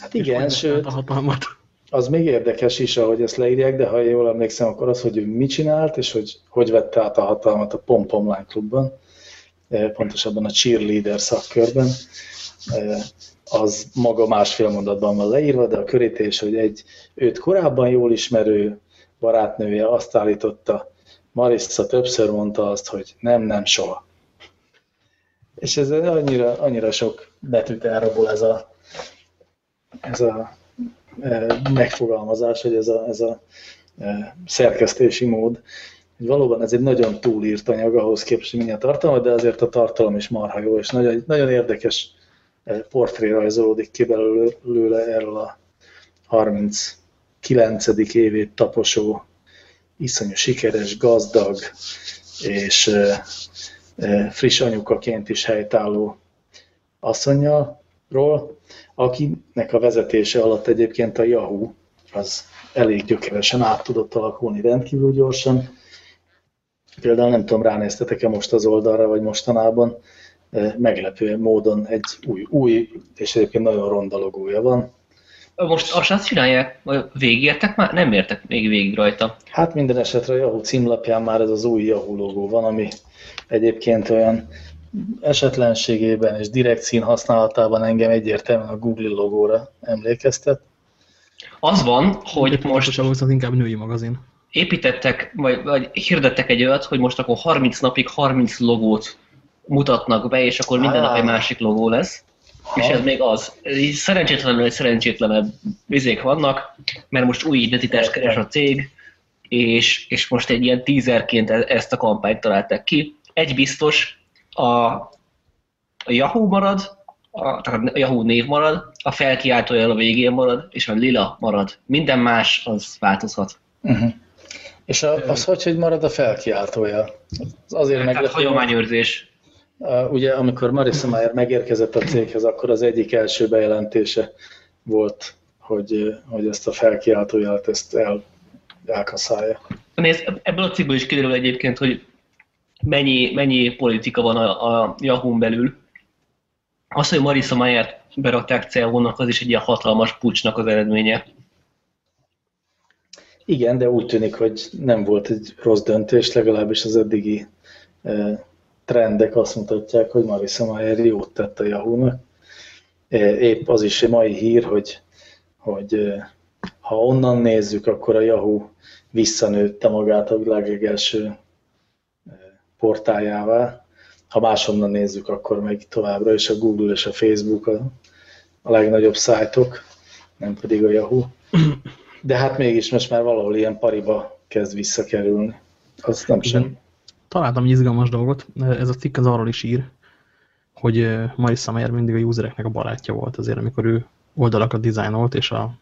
Hát igen, sőt, a hatalmat. az még érdekes is, ahogy ezt leírják, de ha jól emlékszem, akkor az, hogy ő mit csinált, és hogy hogy vette át a hatalmat a Pompom klubban, e, pontosabban a cheerleader szakkörben, e, az maga másfél mondatban van leírva, de a körítés, hogy egy őt korábban jól ismerő barátnője azt állította, Marissa többször mondta azt, hogy nem, nem, soha. És ez annyira, annyira sok betűt elrabol ez a, ez a e, megfogalmazás, hogy ez a, ez a e, szerkesztési mód, hogy valóban ez egy nagyon túlírt anyag ahhoz képest, hogy a tartalma, de azért a tartalom is marha jó, és nagyon, nagyon érdekes portré rajzolódik ki belőle erről a 30 kilencedik évét taposó, iszonyú sikeres, gazdag és friss anyukaként is helytálló asszonyról, akinek a vezetése alatt egyébként a Yahoo az elég gyökeresen át tudott alakulni rendkívül gyorsan. Például nem tudom, ránéztetek-e most az oldalra, vagy mostanában, meglepő módon egy új, új és egyébként nagyon ronda logója van, Most azt azt csinálják, végigértek már? Nem értek még végig rajta. Hát minden esetre a Yahoo címlapján már ez az új Yahoo logó van, ami egyébként olyan esetlenségében és direkt szín használatában engem egyértelműen a Google logóra emlékeztet. Az van, hogy most... Az inkább női magazin. Építettek, vagy, vagy hirdettek egy olyat, hogy most akkor 30 napig 30 logót mutatnak be, és akkor minden nap egy másik logó lesz. Ha. És ez még az. Szerencsétlenül egy szerencsétlenebb vizék vannak, mert most új identitást keres a cég, és, és most egy ilyen teaserként e- ezt a kampányt találták ki. Egy biztos, a, a Yahoo marad, a, tehát a Yahoo név marad, a felkiáltójel a végén marad, és a lila marad. Minden más az változhat. Uh-huh. És a, az hogy, hogy marad a felkiáltója? Azért meg. hagyományőrzés. Ugye, amikor Marissa Mayer megérkezett a céghez, akkor az egyik első bejelentése volt, hogy, hogy ezt a felkiáltóját ezt el, elkaszálja. Nézd, ebből a cikkből is kiderül egyébként, hogy mennyi, mennyi politika van a, a Yahoo-n belül. Az, hogy Marissa Mayer berakták CEO-nak, az is egy ilyen hatalmas pucsnak az eredménye. Igen, de úgy tűnik, hogy nem volt egy rossz döntés, legalábbis az eddigi trendek azt mutatják, hogy Marissa Mayer jót tett a Yahoo-nak. Épp az is egy mai hír, hogy, hogy ha onnan nézzük, akkor a Yahoo visszanőtte magát a világ első portájává. Ha máshonnan nézzük, akkor meg továbbra is a Google és a Facebook a, a legnagyobb szájtok, nem pedig a Yahoo. De hát mégis most már valahol ilyen pariba kezd visszakerülni. Az nem sem. Találtam egy izgalmas dolgot. Ez a cikk az arról is ír, hogy Marissa Mayer mindig a usereknek a barátja volt azért, amikor ő oldalakat dizájnolt, és a,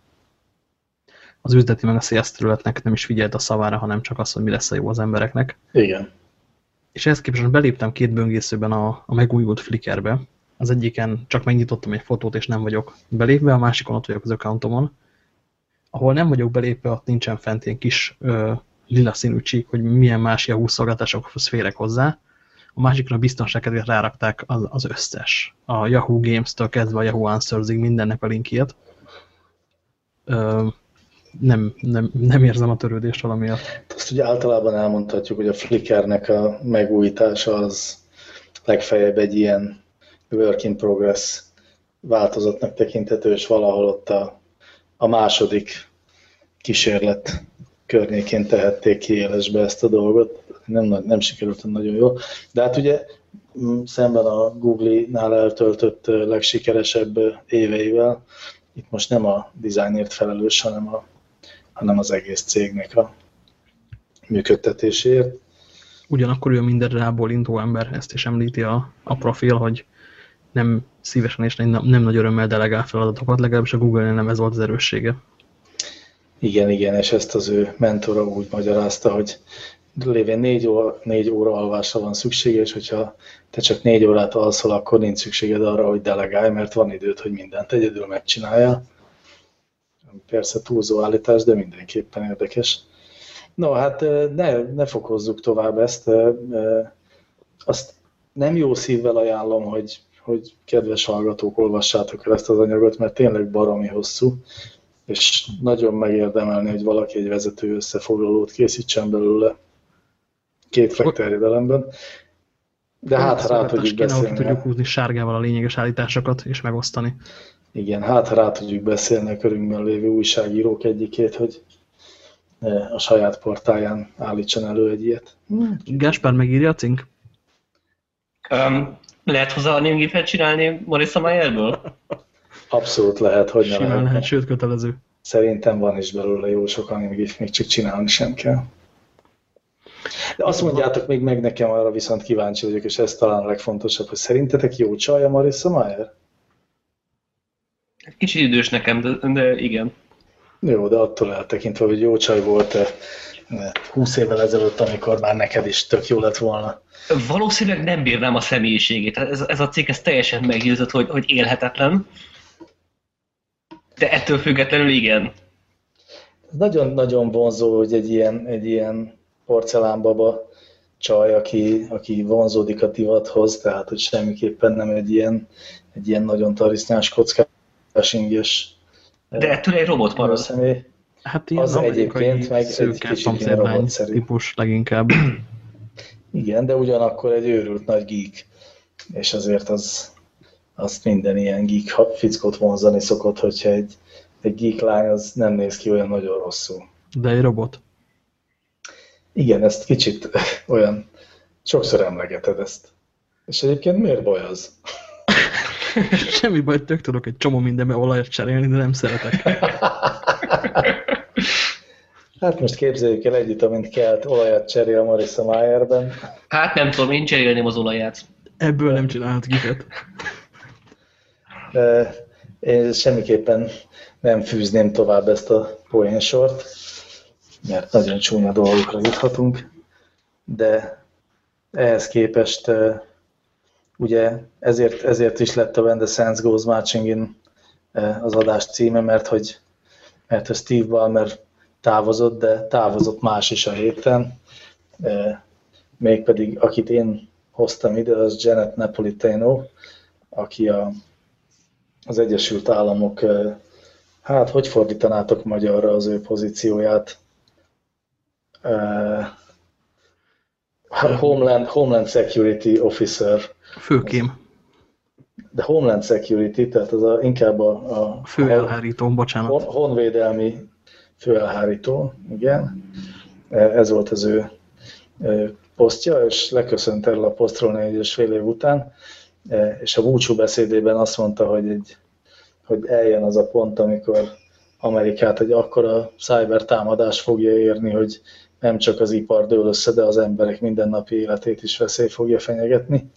az üzleti meg a sales területnek nem is figyelt a szavára, hanem csak az, hogy mi lesz a jó az embereknek. Igen. És ehhez képest beléptem két böngészőben a, a megújult Flickerbe. Az egyiken csak megnyitottam egy fotót, és nem vagyok belépve, a másikon ott vagyok az accountomon. Ahol nem vagyok belépve, ott nincsen fent ilyen kis ö, lila színű csík, hogy milyen más Yahoo szolgáltatásokhoz férek hozzá. A másikra biztonság kedvéért rárakták az, az összes. A Yahoo Games-től kezdve a Yahoo Answers-ig mindennek a linkjét. Ö, nem, nem, nem érzem a törődést valamiatt. Azt ugye általában elmondhatjuk, hogy a Flickernek a megújítása az legfeljebb egy ilyen work in progress változatnak tekinthető, és valahol ott a, a második kísérlet környékén tehették ki élesbe ezt a dolgot. Nem, nem sikerült nagyon jól. De hát ugye szemben a Google-nál eltöltött legsikeresebb éveivel, itt most nem a dizájnért felelős, hanem, a, hanem az egész cégnek a működtetéséért. Ugyanakkor ő minden rábólintó ember, ezt is említi a, a profil, hogy nem szívesen és nem, nem nagy örömmel delegál feladatokat, legalábbis a Google-nél nem ez volt az erőssége. Igen, igen, és ezt az ő mentora úgy magyarázta, hogy lévén négy óra, négy óra alvásra van szüksége, és hogyha te csak négy órát alszol, akkor nincs szükséged arra, hogy delegálj, mert van időd, hogy mindent egyedül megcsinálja. Persze túlzó állítás, de mindenképpen érdekes. No, hát ne, ne fokozzuk tovább ezt. Azt nem jó szívvel ajánlom, hogy, hogy kedves hallgatók, olvassátok el ezt az anyagot, mert tényleg baromi hosszú és nagyon megérdemelni, hogy valaki egy vezető összefoglalót készítsen belőle két fekterjedelemben. De hát, rá tudjuk beszélni. Kéne, tudjuk húzni sárgával a lényeges állításokat és megosztani. Igen, hát rá tudjuk beszélni a körünkben lévő újságírók egyikét, hogy a saját portáján állítson elő egy ilyet. Gáspár megírja a cink? Um, lehet hozzá a némgépet csinálni Marissa Mayerből? Abszolút lehet, hogy nem lehet. lehet. Sőt, kötelező. Szerintem van is belőle jó sok animegif, még csak csinálni sem kell. De azt mondjátok még meg nekem, arra viszont kíváncsi vagyok, és ez talán a legfontosabb, hogy szerintetek jó csaj a Marissa Mayer? Kicsit idős nekem, de, de igen. Jó, de attól eltekintve, hogy jó csaj volt 20 évvel ezelőtt, amikor már neked is tök jó lett volna. Valószínűleg nem bírnám a személyiségét. Ez, ez a cég ez teljesen meggyőzött, hogy, hogy élhetetlen. De ettől függetlenül igen. Nagyon-nagyon vonzó, hogy egy ilyen, egy ilyen porcelánbaba csaj, aki, aki vonzódik a divathoz, tehát hogy semmiképpen nem egy ilyen, egy ilyen nagyon tarisznyás kockás inges De ettől egy robot marad. személy. Hát ilyen Az egyébként meg egy kicsit ilyen robotszerű. típus leginkább. Igen, de ugyanakkor egy őrült nagy geek, és azért az, azt minden ilyen geek ha- fickót vonzani szokott, hogyha egy, egy geek lány az nem néz ki olyan nagyon rosszul. De egy robot. Igen, ezt kicsit olyan, sokszor emlegeted ezt. És egyébként miért baj az? Semmi baj, tök tudok egy csomó mindenbe olajat cserélni, de nem szeretek. Hát most képzeljük el együtt, amint kelt olajat cserél Marissa Mayerben. Hát nem tudom, én cserélném az olaját. Ebből nem csinálhat gifet. Én semmiképpen nem fűzném tovább ezt a poénsort, mert nagyon csúnya dolgokra juthatunk, de ehhez képest ugye ezért, ezért is lett a When the Goes Marching In az adás címe, mert hogy, mert hogy Steve Ballmer távozott, de távozott más is a héten, mégpedig akit én hoztam ide, az Janet Napolitano, aki a az Egyesült Államok, eh, hát hogy fordítanátok magyarra az ő pozícióját? Eh, Homeland, Homeland Security Officer, Főkém. de Homeland Security, tehát az a, inkább a, a Fő elhárító, bocsánat. hon, honvédelmi főelhárító, igen. Eh, Ez volt az ő posztja, és leköszönt erről a posztról négy és fél év után, és a búcsú beszédében azt mondta, hogy, egy, hogy eljön az a pont, amikor Amerikát egy akkora cyber támadás fogja érni, hogy nem csak az ipar dől össze, de az emberek mindennapi életét is veszély fogja fenyegetni.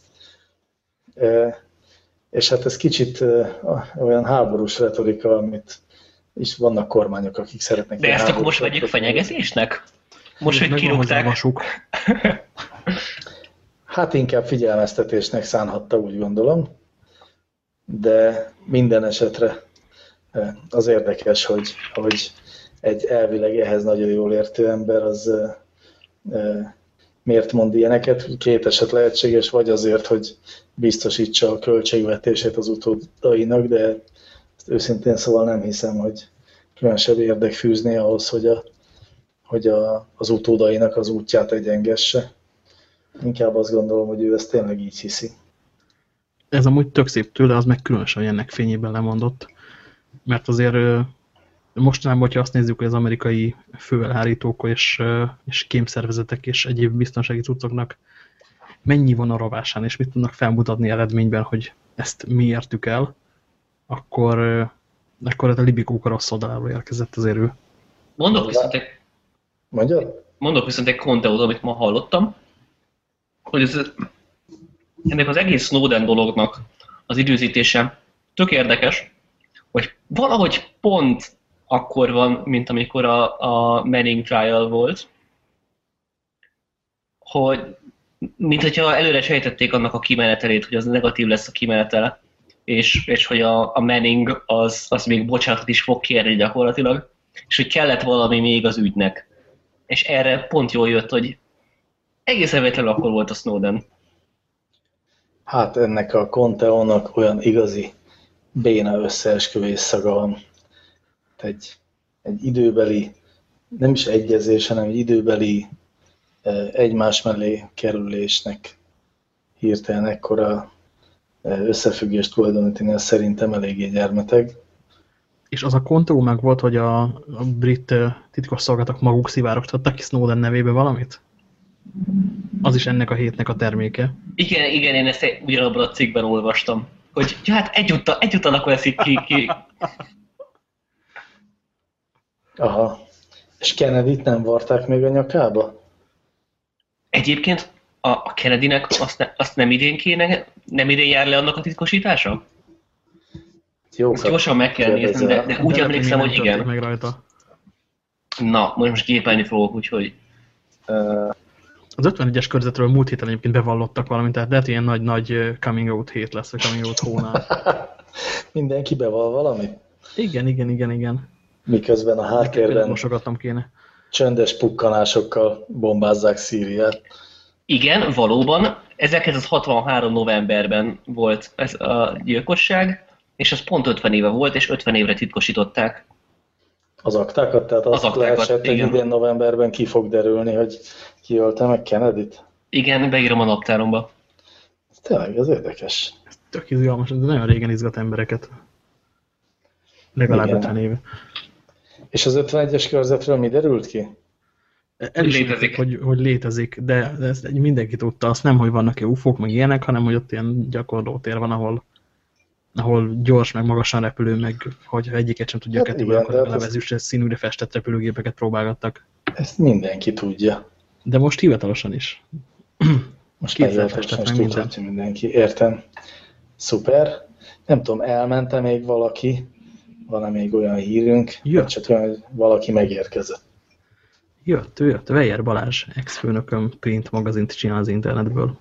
Eh, És hát ez kicsit eh, olyan háborús retorika, amit is vannak kormányok, akik szeretnek. De ezt akkor most vegyük fenyegetésnek? Most, hogy kirúgták. Hát inkább figyelmeztetésnek szánhatta, úgy gondolom. De minden esetre eh, az érdekes, hogy, hogy egy elvileg ehhez nagyon jól értő ember az eh, eh, miért mond ilyeneket. Két eset lehetséges, vagy azért, hogy biztosítsa a költségvetését az utódainak, de őszintén szóval nem hiszem, hogy különösebb érdek fűzné ahhoz, hogy, a, hogy a, az utódainak az útját egyengesse. Inkább azt gondolom, hogy ő ezt tényleg így hiszi. Ez amúgy tök szép tőle, az meg különösen ennek fényében lemondott. Mert azért mostanában, hogyha azt nézzük, hogy az amerikai főelhárítók és, és kémszervezetek és egyéb biztonsági cuccoknak mennyi van a rovásán, és mit tudnak felmutatni eredményben, hogy ezt mi értük el, akkor, akkor ez a libikók a rossz oldaláról érkezett azért ő. Mondok viszont egy, Mondjad? mondok viszont egy konteót, amit ma hallottam, hogy ez, ennek az egész Snowden dolognak az időzítése tök érdekes, hogy valahogy pont akkor van, mint amikor a, a Manning trial volt, hogy mint hogyha előre sejtették annak a kimenetelét, hogy az negatív lesz a kimenetele, és, és hogy a, a Manning az, az még bocsánatot is fog kérni gyakorlatilag, és hogy kellett valami még az ügynek. És erre pont jól jött, hogy egészen véletlenül akkor volt a Snowden. Hát ennek a Conteónak olyan igazi béna összeesküvés szaga van. Egy, egy időbeli, nem is egyezés, hanem egy időbeli eh, egymás mellé kerülésnek hirtelen ekkora eh, összefüggést tulajdonítani, az szerintem eléggé gyermeteg. És az a kontó meg volt, hogy a, a brit ö, titkosszolgálatok maguk szivárogtattak ki Snowden nevébe valamit? Az is ennek a hétnek a terméke. Igen, igen, én ezt ugyanabban a cikkben olvastam. Hogy ja, hát egyúttal, egyúttal akkor eszik ki, ki. Aha. És Kennedy-t nem varták még a nyakába? Egyébként a, a Kennedynek azt, ne, azt nem idén kéne, nem idén jár le annak a titkosítása? Jó, Ezt gyorsan meg kell nézni, de, de úgy De emlékszem, nem hogy igen. meg rajta. Na, most, most gépelni fogok, úgyhogy... Az 51-es körzetről múlt héten egyébként bevallottak valamit, tehát lehet ilyen nagy-nagy coming out hét lesz, vagy coming out hónap. Mindenki beval valamit? Igen, igen, igen, igen. Miközben a háttérben mosogatnom kéne. csöndes pukkanásokkal bombázzák Szíriát. Igen, valóban, 1963. novemberben volt ez a gyilkosság, És az pont 50 éve volt, és 50 évre titkosították. Az aktákat? Tehát azt Az aktákat, leesett, hogy idén novemberben ki fog derülni, hogy ki ölte meg Kennedy-t? Igen, beírom a naptáromba. Tényleg, ez érdekes. Tök izgalmas, de nagyon régen izgat embereket. Legalább Igen. 50 éve. És az 51-es körzetről mi derült ki? El is Létezik. létezik. Hogy, hogy létezik, de ezt egy- mindenki tudta. Azt nem, hogy vannak-e ufók, meg ilyenek, hanem hogy ott ilyen gyakorlótér van, ahol, ahol gyors, meg magasan repülő, meg hogy egyiket sem tudja Hát kettőből, akkor de legalább hát ez- ezüstre színűre festett repülőgépeket próbálgattak. Ezt mindenki tudja. De most hivatalosan is. Most Kézzel festett meg minden. mindenki. Értem. Szuper. Nem tudom, elmente még valaki? Van-e még olyan hírünk? Jött. Csak olyan, hogy valaki megérkezett. Jött, ő jött. Weyer Balázs, ex-főnököm print magazint csinál az internetből.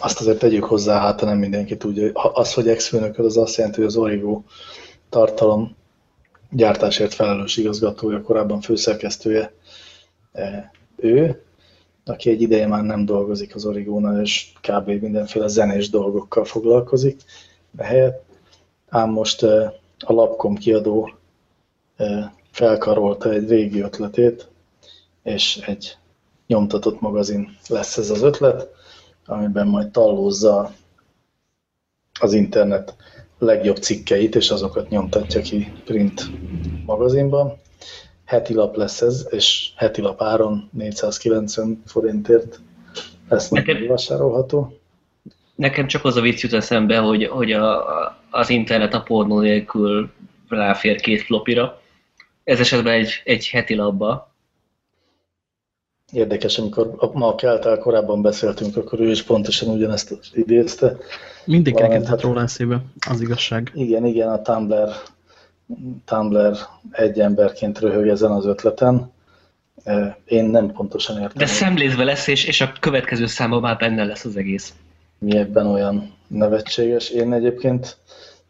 Azt azért tegyük hozzá, hát nem mindenki tudja. Az, hogy ex-főnököd, az azt jelenti, hogy az Origo tartalom gyártásért felelős igazgatója, korábban főszerkesztője eh, ő, aki egy ideje már nem dolgozik az Origónál, és kb. mindenféle zenés dolgokkal foglalkozik, de helyett ám most a Lapcom kiadó felkarolta egy régi ötletét, és egy nyomtatott magazin lesz ez az ötlet, amiben majd tallózza az internet legjobb cikkeit, és azokat nyomtatja ki print magazinban. Heti lap lesz ez, és heti lap áron 490 forintért lesz meg vásárolható. Nekem csak az a vicc jut eszembe, hogy, hogy a, az internet a pornó nélkül ráfér két flopira. Ez esetben egy, egy heti labba. Érdekes, amikor a- ma a Keltál korábban beszéltünk, akkor ő is pontosan ugyanezt idézte. Jutott hát- róla eszébe, az igazság. Igen, igen, a Tumblr, Tumblr egy emberként röhög ezen az ötleten. Én nem pontosan értem, De szemlézve lesz, és, és a következő számban már benne lesz az egész. mi ebben olyan nevetséges. Én egyébként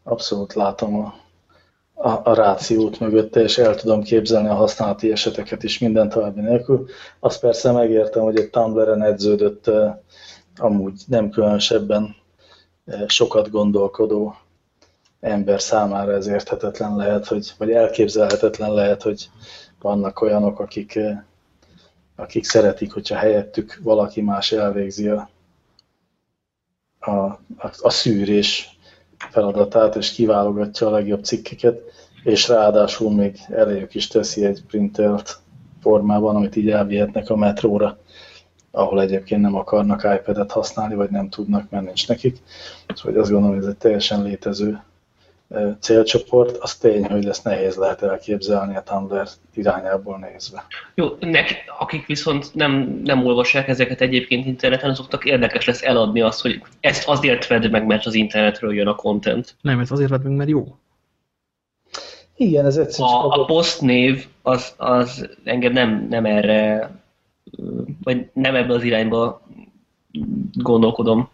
abszolút látom a, a, a rációt mögötte, és el tudom képzelni a használati eseteket is minden további nélkül. Azt persze megértem, hogy egy Tumblr-en edződött, amúgy nem különösebben sokat gondolkodó ember számára ez érthetetlen lehet, hogy, vagy elképzelhetetlen lehet, hogy vannak olyanok, akik, eh, akik szeretik, hogyha helyettük valaki más elvégzi a, a, a, a szűrés feladatát, és kiválogatja a legjobb cikkeket, és ráadásul még elejük is teszi egy printelt formában, amit így elvihetnek a metróra, ahol egyébként nem akarnak iPad-et használni, vagy nem tudnak, mert nincs nekik. Szóval azt gondolom, hogy ez egy teljesen létező célcsoport. Az tény, hogy ezt nehéz lehet elképzelni a Tumblr irányából nézve. Jó, nek, akik viszont nem, nem olvassák ezeket egyébként interneten, azoknak érdekes lesz eladni azt, hogy ezt azért vedd meg, mert az internetről jön a content. Nem, ez azért vettünk, mert jó. Igen, ez egyszer csak A, a abban- post név az, az engem nem, nem erre, vagy nem ebbe az irányba gondolkodom.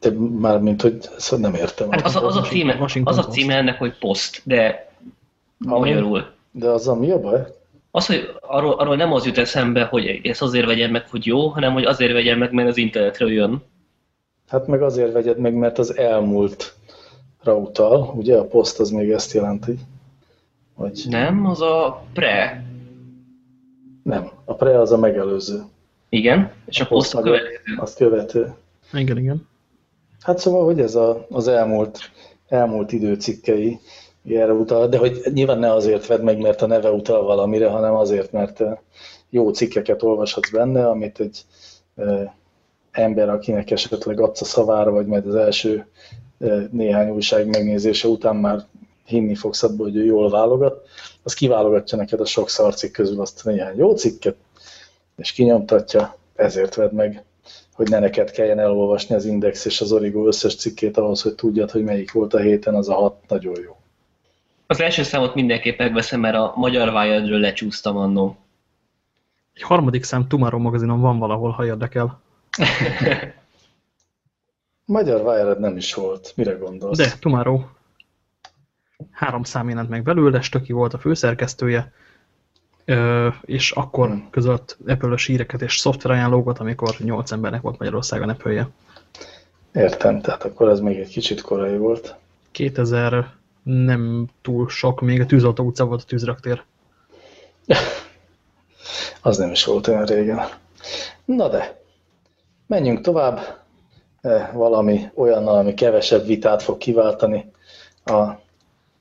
De mármint, hogy szóval nem értem. Hát az, a- az, a címe, Washington az a címe ennek, hogy post, de Ami- magyarul. De az a mi a baj? Az, hogy arról, arról nem az jut eszembe, hogy ezt azért vegyem meg, hogy jó, hanem hogy azért vegyem meg, mert az internetről jön. Hát meg azért vegyed meg, mert az elmúltra utal, ugye a poszt az még ezt jelenti. Vagy Nem, az a pre. nem, a pre az a megelőző. Igen, és a post a meg következő. Azt követő. Igen, igen. Hát szóval, hogy ez a, az elmúlt, elmúlt időcikkei erre utal, de hogy nyilván ne azért vedd meg, mert a neve utal valamire, hanem azért, mert eh, jó cikkeket olvashatsz benne, amit egy eh, ember, akinek esetleg adsz a szavára, vagy majd az első eh, néhány újság megnézése után már hinni fogsz abból, hogy ő jól válogat, az kiválogatja neked a sok szarcikk közül azt néhány jó cikket, és kinyomtatja, ezért vedd meg, hogy ne neked kelljen elolvasni az Index és az Origo összes cikkét ahhoz, hogy tudjad, hogy melyik volt a héten, az a hat nagyon jó. Az első számot mindenképp megveszem, mert a magyar Wiredről lecsúsztam annó. Egy harmadik szám Tomorrow magazinon van valahol, ha érdekel. Magyar Wired nem is volt. Mire gondolsz? De, Tomorrow. Három szám jelent meg belőle, Stöki volt a főszerkesztője, és akkor Hmm. közölt Apple-ös híreket és szoftverajánlókat, amikor nyolc embernek volt Magyarországon apple -je. Értem, tehát akkor ez még egy kicsit korai volt. 2000 nem túl sok, még a Tűzoltó utca volt a tűzraktér. Az nem is volt olyan régen. Na de, menjünk tovább. Valami olyan, ami kevesebb vitát fog kiváltani. A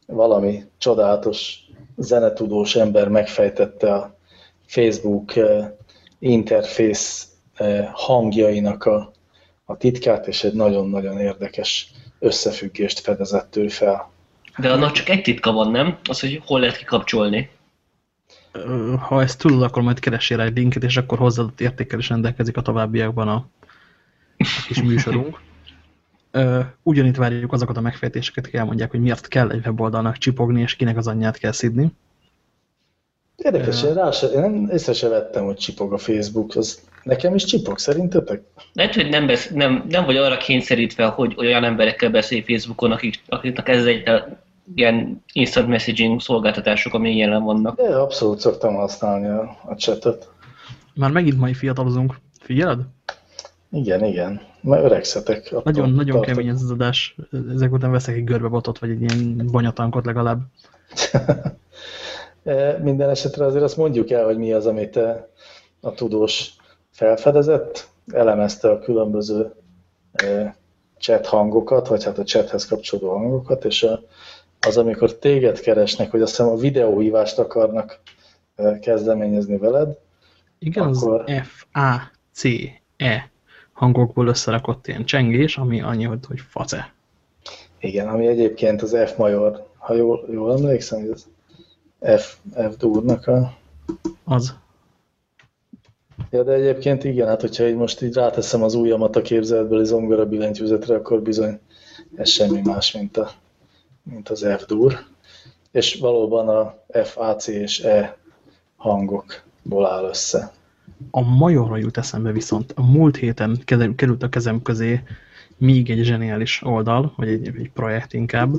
valami csodálatos zenetudós ember megfejtette a Facebook e, interfész e, hangjainak a, a titkát, és egy nagyon-nagyon érdekes összefüggést fedezett ő fel. De annak csak egy titka van, nem? Az, hogy hol lehet kikapcsolni. Ha ezt tudod, akkor majd keressél egy linket, és akkor hozzáadott értékel is rendelkezik a továbbiakban a, a kis műsorunk. Ugyanitt várjuk azokat a megfejtéseket, akik elmondják, hogy miért kell egy weboldalnak csipogni, és kinek az anyját kell szidni. Érdekes, én, rá se, én nem, észre se vettem, hogy csipog a Facebook. Az nekem is csipog, szerintetek? Lehet, hogy nem, besz, nem, nem vagy arra kényszerítve, hogy olyan emberekkel beszélj Facebookon, akik, akiknek ez egy ilyen instant messaging szolgáltatások, ami jelen vannak. De abszolút szoktam használni a, a chatet. Már megint mai fiatalozunk. Figyeled? Igen, igen. Már öregszetek. Nagyon, nagyon kemény ez az adás. Ezek után veszek egy görbebotot, vagy egy ilyen banyatankot legalább. E, minden esetre azért azt mondjuk el, hogy mi az, amit e, a tudós felfedezett, elemezte a különböző e, chat hangokat, vagy hát a chathez kapcsolódó hangokat, és az, amikor téged keresnek, hogy azt hiszem a videóhívást akarnak kezdeményezni veled, Igen, akkor... az F-A-C-E hangokból összerakott ilyen csengés, ami annyi, hogy face. Igen, ami egyébként az F-major, ha jól, jól emlékszem, hogy ez F, F durnak a... Az. Ja, de egyébként igen, hát hogyha így most így ráteszem az ujjamat a képzeletbeli zongora billentyűzetre, akkor bizony ez semmi más, mint, a, mint az F dur. És valóban a F, A, C és E hangokból áll össze. A majorra jut eszembe viszont. A múlt héten került a kezem közé még egy zseniális oldal, vagy egy, egy projekt inkább,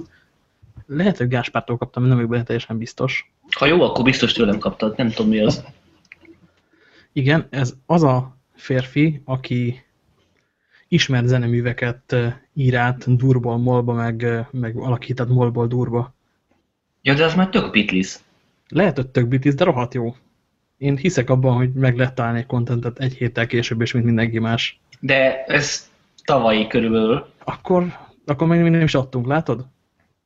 lehet, hogy Gáspártól kaptam, nem vagyok benne teljesen biztos. Ha jó, akkor biztos tőlem kaptad, nem tudom mi az. Igen, ez az a férfi, aki ismert zeneműveket ír át durból molba, meg, meg alakított molból durba. Ja, de az már tök Beatles. Lehet, hogy tök Beatles, de rohadt jó. Én hiszek abban, hogy meg lehet találni egy kontentet egy héttel később, és mint mindenki más. De ez tavalyi körülbelül. Akkor, akkor még nem is adtunk, látod?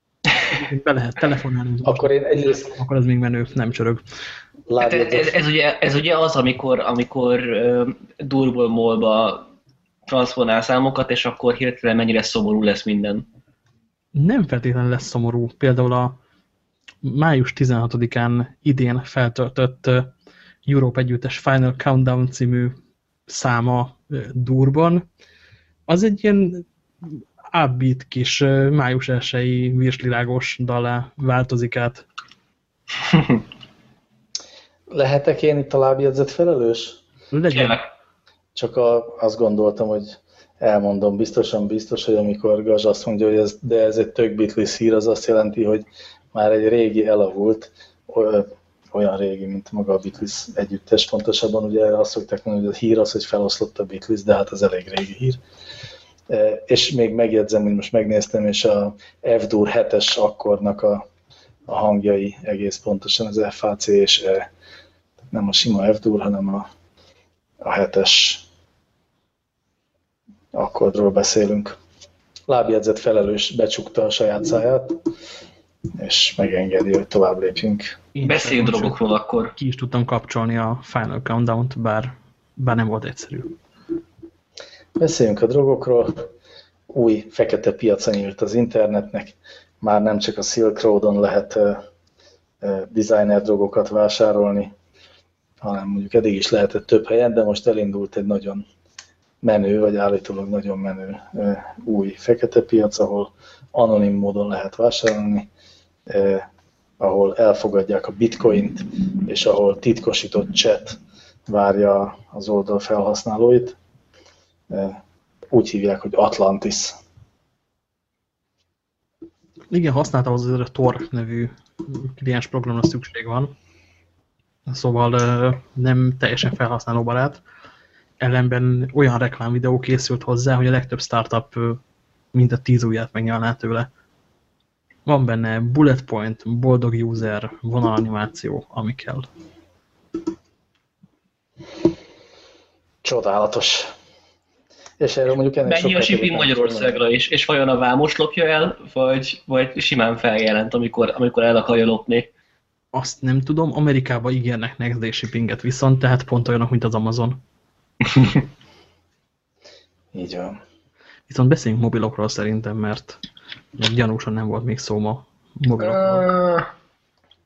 be lehet telefonálni. Akkor én egyrészt... Akkor az még menő, nem csörög. Hát ez, ez, ugye, ez ugye az, amikor, amikor uh, durból molba transponál számokat, és akkor hirtelen mennyire szomorú lesz minden. Nem feltétlenül lesz szomorú. Például a május 16-án idén feltöltött Európa Együttes Final Countdown című száma durban. Az egy ilyen upbeat kis május elsői virslirágos dalá változik át. Lehetek én itt a lábjegyzet felelős? Legyen. Csak a, azt gondoltam, hogy elmondom biztosan biztos, hogy amikor Gazs azt mondja, hogy ez, de ez egy tök Beatles hír, az azt jelenti, hogy már egy régi elavult, olyan régi, mint maga a Beatles együttes. Pontosabban ugye azt szokták mondani, hogy a hír az, hogy feloszlott a Beatles, de hát az elég régi hír. E, és még megjegyzem, hogy most megnéztem, és a F-dur 7-es akkordnak a, a hangjai egész pontosan az FAC és E. Nem a sima F-dur, hanem a, a 7-es akkordról beszélünk. Lábjegyzet felelős becsukta a saját száját, és megengedi, hogy tovább lépjünk. Beszéljünk drogokról akkor. Ki is tudtam kapcsolni a Final Countdown-t, bár, bár nem volt egyszerű. Beszéljünk a drogokról. Új fekete piaca nyílt az internetnek. Már nem csak a Silk Roadon lehet uh, uh, designer drogokat vásárolni, hanem mondjuk eddig is lehetett több helyen, de most elindult egy nagyon menő, vagy állítólag nagyon menő új fekete piac, ahol anonim módon lehet vásárolni, ahol elfogadják a bitcoint, és ahol titkosított chat várja az oldal felhasználóit úgy hívják, hogy Atlantis. Igen, használtam az a Tor nevű kliens programra szükség van. Szóval nem teljesen felhasználóbarát. Ellenben olyan reklámvideó készült hozzá, hogy a legtöbb startup mind a tíz ujját megnyalná tőle. Van benne bullet point, boldog user, vonalanimáció, ami kell. Csodálatos. És erről mondjuk ennek Mennyi a shipping Magyarországra is? És vajon a vámos lopja el, vagy, vagy simán feljelent, amikor, amikor el akarja lopni? Azt nem tudom, Amerikában ígérnek next day shippinget viszont, tehát pont olyanok, mint az Amazon. Így van. Viszont beszéljünk mobilokról szerintem, mert gyanúsan nem volt még szó ma mobilokról.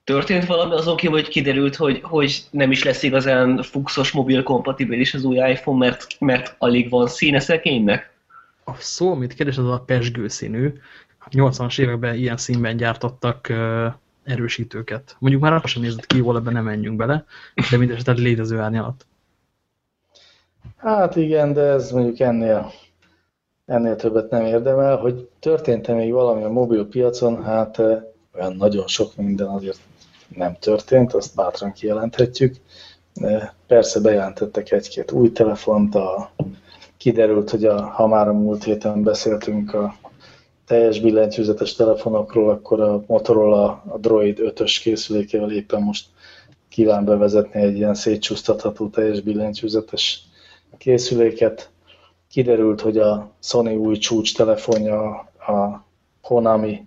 Történt valami azon ki, hogy kiderült, hogy, hogy nem is lesz igazán fuxos mobil kompatibilis az új iPhone, mert, mert alig van színe szekénynek? A szó, amit keres, az a pesgő színű. 80-as években ilyen színben gyártottak uh, erősítőket. Mondjuk már azt sem nézett ki jól, ebben nem menjünk bele, de mindesetre létező árnyalat. Hát igen, de ez mondjuk ennél, ennél többet nem érdemel, hogy történt-e még valami a mobil piacon, hát olyan nagyon sok minden azért nem történt, azt bátran kijelenthetjük. Persze bejelentettek egy-két új telefont, a, kiderült, hogy a, ha már a múlt héten beszéltünk a teljes billentyűzetes telefonokról, akkor a Motorola a Droid 5-ös készülékével éppen most kíván bevezetni egy ilyen szétcsúsztatható teljes billentyűzetes készüléket. Kiderült, hogy a Sony új csúcs telefonja a Konami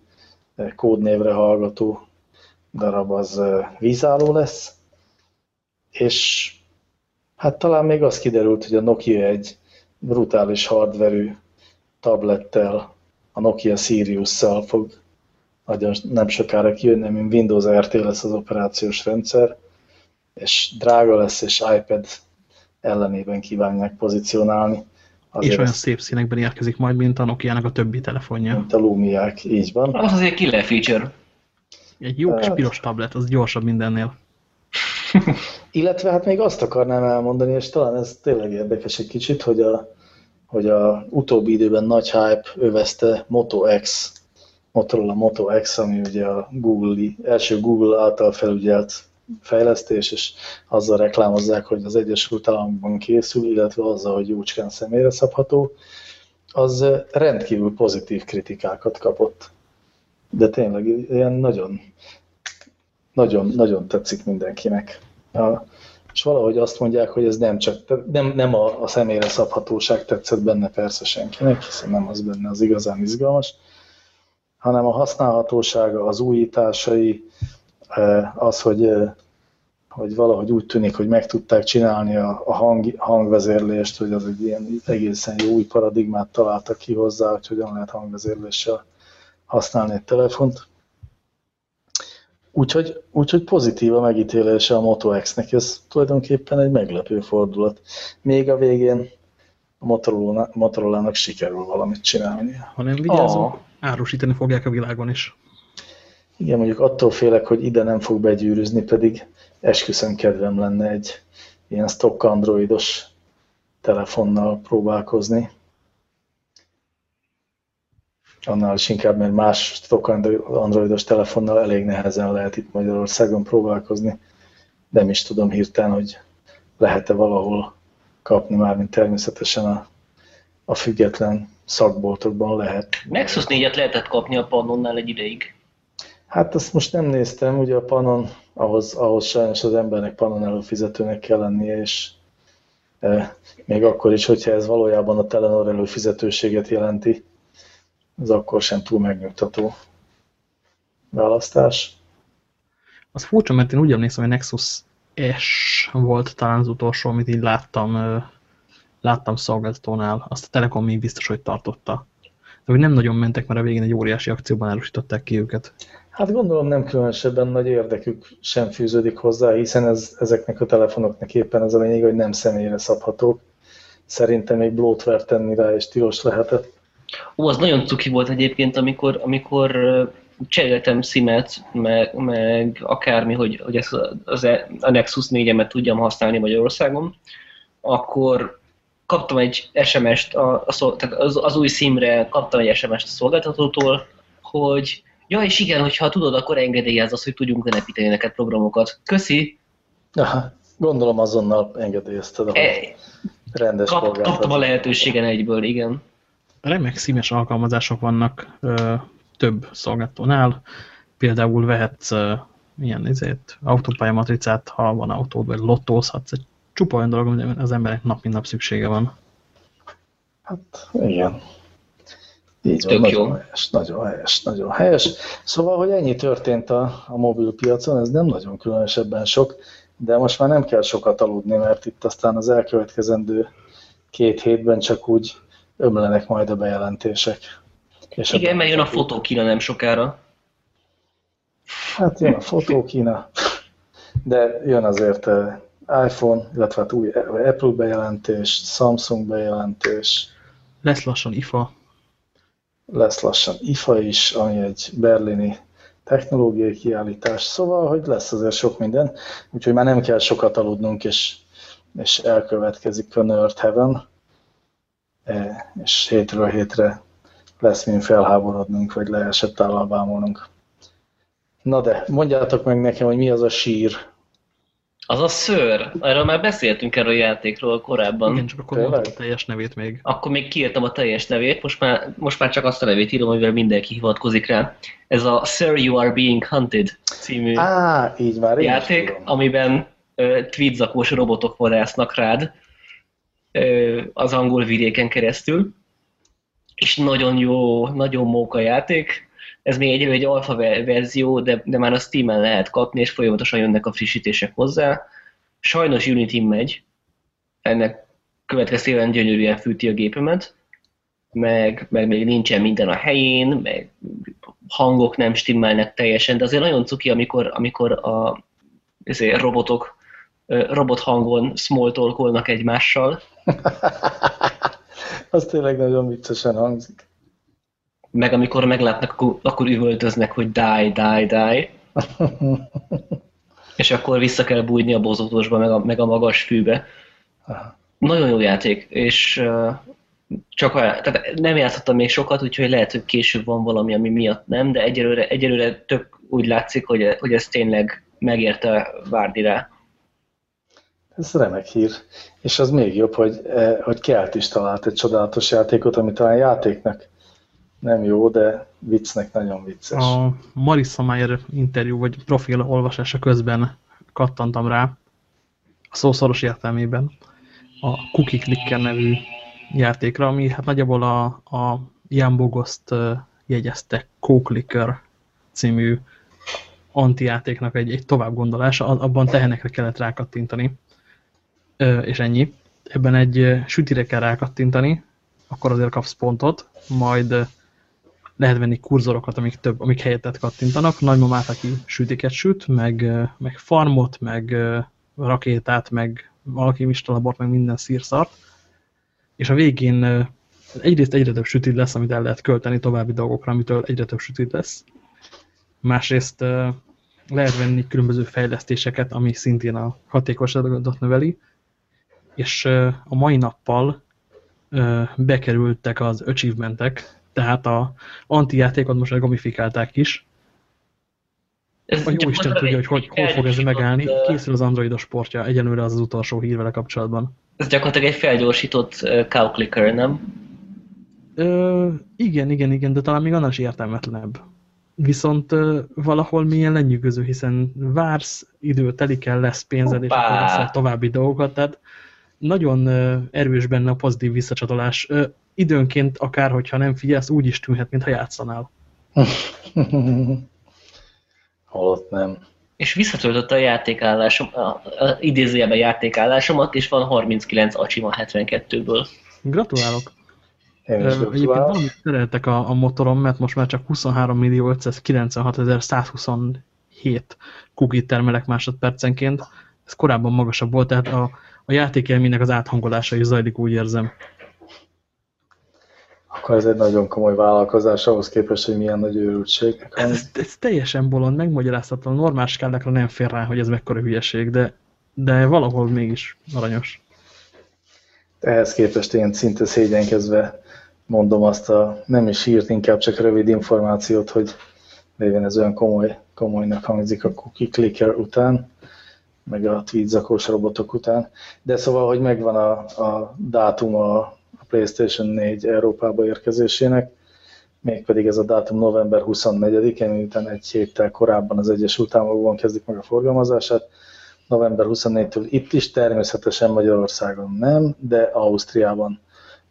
kódnévre hallgató darab az vízálló lesz, és hát talán még az kiderült, hogy a Nokia egy brutális hardverű tablettel, a Nokia Sirius-szal fog nagyon nem sokára kijönni, mint Windows RT lesz az operációs rendszer, és drága lesz, és iPad ellenében kívánják pozícionálni. Azért és olyan szép színekben érkezik majd, mint a Nokia-nak a többi telefonja. Mint a Lumiák, így van. Az azért killer feature. Egy jó kis hát... piros tablet, az gyorsabb mindennél. Illetve hát még azt akarnám elmondani, és talán ez tényleg érdekes egy kicsit, hogy a, hogy a utóbbi időben nagy hype övezte Moto X, Motorola Moto X, ami ugye a Google, első Google által felügyelt fejlesztés, és azzal reklámozzák, hogy az Egyesült Államokban készül, illetve azzal, hogy jócskán személyre szabható, az rendkívül pozitív kritikákat kapott. De tényleg ilyen nagyon, nagyon, nagyon tetszik mindenkinek. És valahogy azt mondják, hogy ez nem csak, nem, nem a, a személyre szabhatóság tetszett benne persze senkinek, hiszen nem az benne az igazán izgalmas, hanem a használhatósága, az újításai, az, hogy, hogy valahogy úgy tűnik, hogy meg tudták csinálni a, a hang, hangvezérlést, hogy az egy ilyen egészen jó új paradigmát találtak ki hozzá, hogy hogyan lehet hangvezérléssel használni egy telefont. Úgyhogy, úgyhogy pozitív a megítélése a Moto X-nek, ez tulajdonképpen egy meglepő fordulat. Még a végén a Motorola-nak sikerül valamit csinálni. Ha nem vigyázunk, oh. árusítani fogják a világon is. Igen, mondjuk attól félek, hogy ide nem fog begyűrűzni, pedig esküszöm kedvem lenne egy ilyen stock androidos telefonnal próbálkozni. Annál is inkább, mert más stock androidos telefonnal elég nehezen lehet itt Magyarországon próbálkozni. Nem is tudom hirtelen, hogy lehet-e valahol kapni már, mint természetesen a, a független szakboltokban lehet. Nexus 4-et lehetett kapni a Pannonnál egy ideig. Hát azt most nem néztem, ugye a panon, ahhoz, ahhoz sajnos az embernek panon előfizetőnek kell lennie, és e, még akkor is, hogyha ez valójában a Telenor előfizetőséget jelenti, az akkor sem túl megnyugtató választás. Az furcsa, mert én úgy emlékszem, hogy Nexus S volt talán az utolsó, amit így láttam, láttam szolgáltatónál. Azt a Telekom még biztos, hogy tartotta. De hogy nem nagyon mentek, mert a végén egy óriási akcióban árusították ki őket. Hát gondolom nem különösebben nagy érdekük sem fűződik hozzá, hiszen ez, ezeknek a telefonoknak éppen az a lényeg, hogy nem személyre szabhatók. Szerintem még bloatware tenni rá és tilos lehetett. Ó, az nagyon cuki volt egyébként, amikor, amikor cseréltem SIM-et, meg, meg akármi, hogy, hogy ezt az, e, a Nexus 4-emet tudjam használni Magyarországon, akkor kaptam egy SMS-t, a, a, tehát az, az új SIM-re kaptam egy SMS-t a szolgáltatótól, hogy Ja, és igen, hogyha tudod, akkor engedélyez az, hogy tudjunk telepíteni neked programokat. Köszi! Aha, gondolom azonnal engedélyezted a e, rendes kap, Kaptam a lehetőségen egyből, igen. Remek színes alkalmazások vannak több szolgáltatónál. Például vehetsz uh, ilyen izét, autópályamatricát, ha van autód, vagy lottózhatsz. Egy csupa olyan dolog, amit az emberek nap mint nap szüksége van. Hát igen. Így van, nagyon jó. helyes, nagyon helyes, nagyon helyes. Szóval, hogy ennyi történt a, a mobil piacon, ez nem nagyon különösebben sok, de most már nem kell sokat aludni, mert itt aztán az elkövetkezendő két hétben csak úgy ömlenek majd a bejelentések. És Igen, mert jön a fotókína nem sokára. Hát jön a fotókína, de jön azért eh, iPhone, illetve hát új Apple bejelentés, Samsung bejelentés. Lesz lassan IFA. Lesz lassan IFA is, ami egy berlini technológiai kiállítás, szóval, hogy lesz azért sok minden, úgyhogy már nem kell sokat aludnunk, és, és elkövetkezik a Nerd Heaven, e, és hétről hétre lesz mint felháborodnunk, vagy leesett állal Na de, mondjátok meg nekem, hogy mi az a sír, az a szőr. Erről már beszéltünk erről a játékról korábban. Igen, csak akkor mondtam a teljes nevét még. Akkor még kiírtam a teljes nevét, most már, most már csak azt a nevét írom, amivel mindenki hivatkozik rá. Ez a Sir You Are Being Hunted című Á, így már játék, amiben uh, tweedzakós robotok vadásznak rád uh, az angol vidéken keresztül. És nagyon jó, nagyon móka játék ez még egyelőre egy alfa verzió, de, de már a Steam-en lehet kapni, és folyamatosan jönnek a frissítések hozzá. Sajnos Unity megy, ennek következtében gyönyörűen fűti a gépemet, meg, meg még nincsen minden a helyén, meg hangok nem stimmelnek teljesen, de azért nagyon cuki, amikor, amikor a ezért robotok robot hangon small egymással. Az tényleg nagyon viccesen hangzik meg amikor meglátnak, akkor, akkor üvöltöznek, hogy die, die, die. és akkor vissza kell bújni a bozótosba, meg a, meg a magas fűbe. Aha. Nagyon jó játék, és uh, csak tehát nem játszottam még sokat, úgyhogy lehet, hogy később van valami, ami miatt nem, de egyelőre, egyelőre tök úgy látszik, hogy, hogy ez tényleg megérte várni rá. Ez remek hír. És az még jobb, hogy, eh, hogy Kelt is talált egy csodálatos játékot, ami talán játéknak nem jó, de viccnek nagyon vicces. A Marissa Mayer interjú vagy profil olvasása közben kattantam rá, a szószoros értelmében, a Cookie Clicker nevű játékra, ami hát nagyjából a, a Jan Bogoszt jegyezte Co-Clicker című antijátéknak egy, egy továbbgondolása, abban tehenekre kellett rákattintani, és ennyi. Ebben egy sütire kell rákattintani, akkor azért kapsz pontot, majd lehet venni kurzorokat, amik, több, amik helyettet kattintanak. Nagymamát, aki sütiket süt, meg, meg farmot, meg rakétát, meg alkimista meg minden szírszart. És a végén egyrészt egyre több sütid lesz, amit el lehet költeni további dolgokra, amitől egyre több sütid lesz. Másrészt lehet venni különböző fejlesztéseket, ami szintén a hatékosságot növeli, és a mai nappal bekerültek az achievementek, tehát a anti-játékot most gamifikálták is. Ez a jó Isten tudja, hogy, hogy hol fog ez megállni. Készül az androidos sportja, egyenlőre az az utolsó hír vele kapcsolatban. Ez gyakorlatilag egy felgyorsított uh, cow clicker, nem? Ö, igen, igen, igen, de talán még annál is értelmetlenebb. Viszont ö, valahol milyen lenyűgöző, hiszen vársz, idő telik el, lesz pénzed, Hoppá. és akkor lesz további dolgokat, tehát nagyon erős benne a pozitív visszacsatolás időnként akár, hogyha nem figyelsz, úgy is tűnhet, mintha játszanál. Holott nem. És visszatöltötte a játékállásom, a, a, idézőjelben játékállásomat, és van 39 Achima 72-ből. Gratulálok! Egyébként valamit szereltek a, a motorom, mert most már csak 23 millió 596 127 kukit termelek másodpercenként. Ez korábban magasabb volt, tehát a, a játékelménynek az áthangolása is zajlik, úgy érzem akkor ez egy nagyon komoly vállalkozás ahhoz képest, hogy milyen nagy őrültség. Ez, ez teljesen bolond, megmagyarázhatatlan. Normál skálákra nem fér rá, hogy ez mekkora hülyeség, de, de valahol mégis aranyos. Ehhez képest én szinte szégyenkezve mondom azt a nem is hírt, inkább csak rövid információt, hogy lévén ez olyan komoly, komolynak hangzik a cookie clicker után, meg a tweedzakos robotok után. De szóval, hogy megvan a, a dátum a PlayStation 4 Európába érkezésének, mégpedig ez a dátum november 24-e, miután egy héttel korábban az Egyesült Államokban kezdik meg a forgalmazását. November 24-től itt is, természetesen Magyarországon nem, de Ausztriában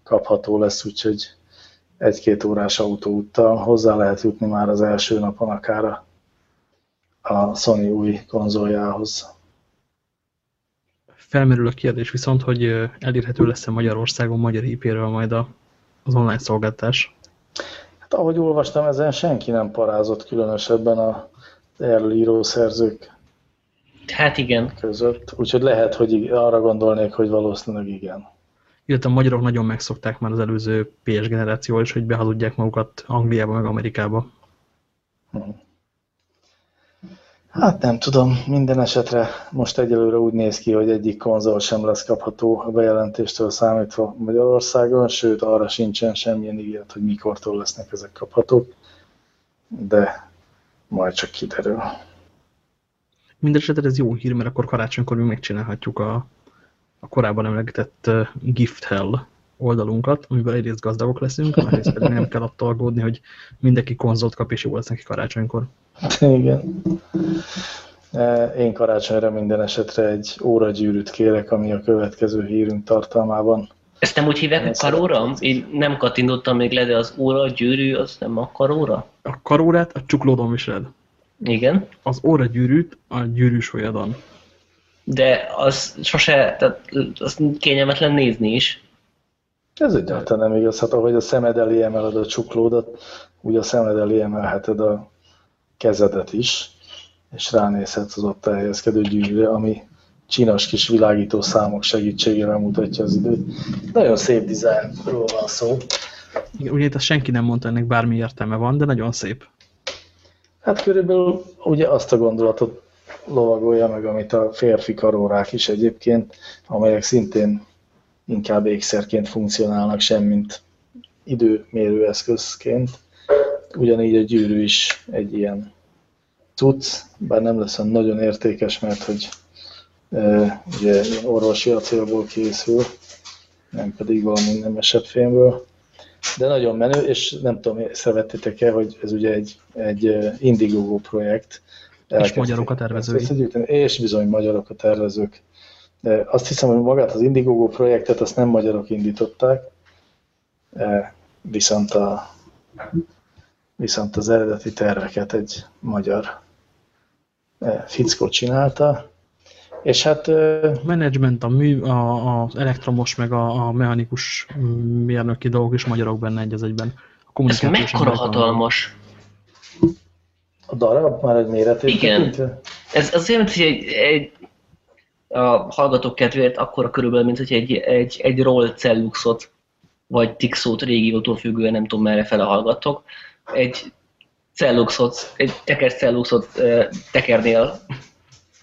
kapható lesz, úgyhogy egy-két órás autóúttal hozzá lehet jutni már az első napon akár a Sony új konzoljához. Felmerül a kérdés viszont, hogy elérhető lesz-e Magyarországon magyar IP-ről majd az online szolgáltás? Hát ahogy olvastam, ezen senki nem parázott különösebben a erről író szerzők Hát igen. között. Úgyhogy lehet, hogy arra gondolnék, hogy valószínűleg igen. Illetve a magyarok nagyon megszokták már az előző PS generáció is, hogy behazudják magukat Angliába meg Amerikába. Mhm. Hát nem tudom, minden esetre most egyelőre úgy néz ki, hogy egyik konzol sem lesz kapható a bejelentéstől számítva Magyarországon, sőt arra sincsen semmilyen ígéret, hogy mikortól lesznek ezek kaphatók, de majd csak kiderül. Mindenesetre ez jó hír, mert akkor karácsonykor mi megcsinálhatjuk a, a korábban emlegetett Gift Hell oldalunkat, amivel egyrészt gazdagok leszünk, másrészt pedig nem kell attól aggódni, hogy mindenki konzolt kap, és jó lesz neki karácsonykor. Igen. Én karácsonyra minden esetre egy óragyűrűt kérek, ami a következő hírünk tartalmában. Ezt nem úgy hívják, hogy karóra? Én nem kattintottam még le, de az óra, a gyűrű, az nem a karóra? A karórát a csuklódon viseled. Igen. Az óragyűrűt a gyűrűs olyadon. De az sose, tehát az kényelmetlen nézni is. Ez egyáltalán nem igaz. Hát ahogy a szemed elé emeled a csuklódat, úgy a szemed elé emelheted a kezedet is, és ránézhetsz az ott elhelyezkedő gyűrűre, ami csinos kis világító számok segítségével mutatja az időt. Nagyon szép dizájnról van szó. Ugye itt senki nem mondta, ennek bármi értelme van, de nagyon szép. Hát körülbelül ugye azt a gondolatot lovagolja meg, amit a férfi karórák is egyébként, amelyek szintén inkább ékszerként funkcionálnak, semmint időmérő eszközként. Ugyanígy a gyűrű is egy ilyen cucc, bár nem lesz nagyon értékes, mert hogy e, ugye orvosi acélból készül, nem pedig valami nemesebb fémből. De nagyon menő, és nem tudom, észrevettétek-e, hogy ez ugye egy, egy Indiegogo projekt. És magyarok a tervezői. És bizony magyarok a tervezők. Azt hiszem, hogy magát az Indiegogo projektet azt nem magyarok indították, viszont, a, viszont az eredeti terveket egy magyar fickó csinálta. És hát... A menedzsment, a mű, a, az elektromos, meg a, a mechanikus mérnöki dolgok is magyarok benne egy az egyben. A Ez mekkora hatalmas? A darab már egy méretét Igen. Ez azért, mint hogy egy, egy a hallgatók kedvéért akkora körülbelül, mint hogy egy, egy, egy roll celluxot, vagy tixót régiótól függően, nem tudom merre fele hallgatok, egy celluxot, egy teker celluxot tekernél,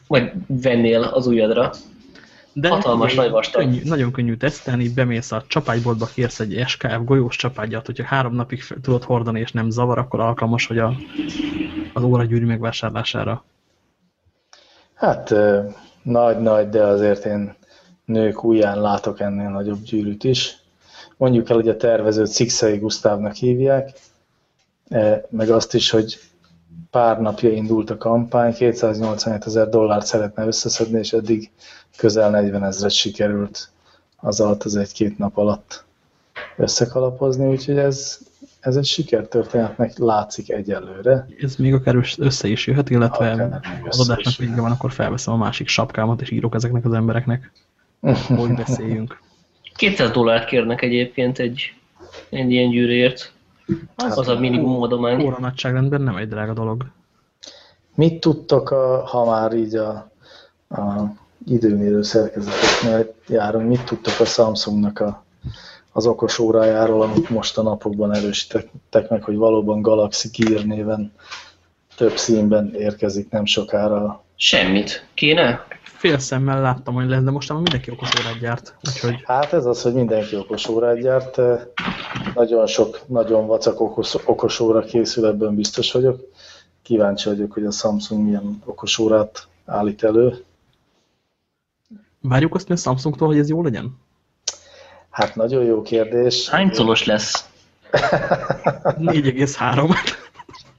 vagy vennél az ujjadra. De Hatalmas, nagy vastag. Könnyű, nagyon könnyű tesztelni, bemész a csapágyboltba, kérsz egy SKF golyós csapágyat, hogyha három napig tudod hordani és nem zavar, akkor alkalmas, hogy a, az óragyűrű megvásárlására. Hát nagy-nagy, de azért én nők ujján látok ennél nagyobb gyűrűt is. Mondjuk el, hogy a tervezőt Szikszai Gusztávnak hívják, e, meg azt is, hogy pár napja indult a kampány, 287 ezer dollárt szeretne összeszedni, és eddig közel 40 ezeret sikerült az alatt az egy-két nap alatt összekalapozni, úgyhogy ez, ez egy sikertörténetnek látszik egyelőre. Ez még akár össze is jöhet, illetve akár az adásnak vége van, akkor felveszem a másik sapkámat, és írok ezeknek az embereknek, hogy beszéljünk. 200 dollárt kérnek egyébként egy, egy ilyen gyűrért. Az, az a minimum adomány. Óra nagyságrendben nem egy drága dolog. Mit tudtok, a, ha már így a, a időmérő szerkezeteknél járunk, mit tudtok a Samsungnak a az okos órájáról, amit most a napokban erősítettek meg, hogy valóban Galaxy Gear néven több színben érkezik nem sokára. Semmit. Kéne? Fél szemmel láttam, hogy lesz, de most már mindenki okos órát gyárt. Úgyhogy... Hát ez az, hogy mindenki okos órát gyárt. Nagyon sok, nagyon vacak okos, okos óra készül, ebben biztos vagyok. Kíváncsi vagyok, hogy a Samsung milyen okos órát állít elő. Várjuk azt mi a Samsungtól, hogy ez jó legyen? Hát nagyon jó kérdés. Hány colos lesz? 4,3.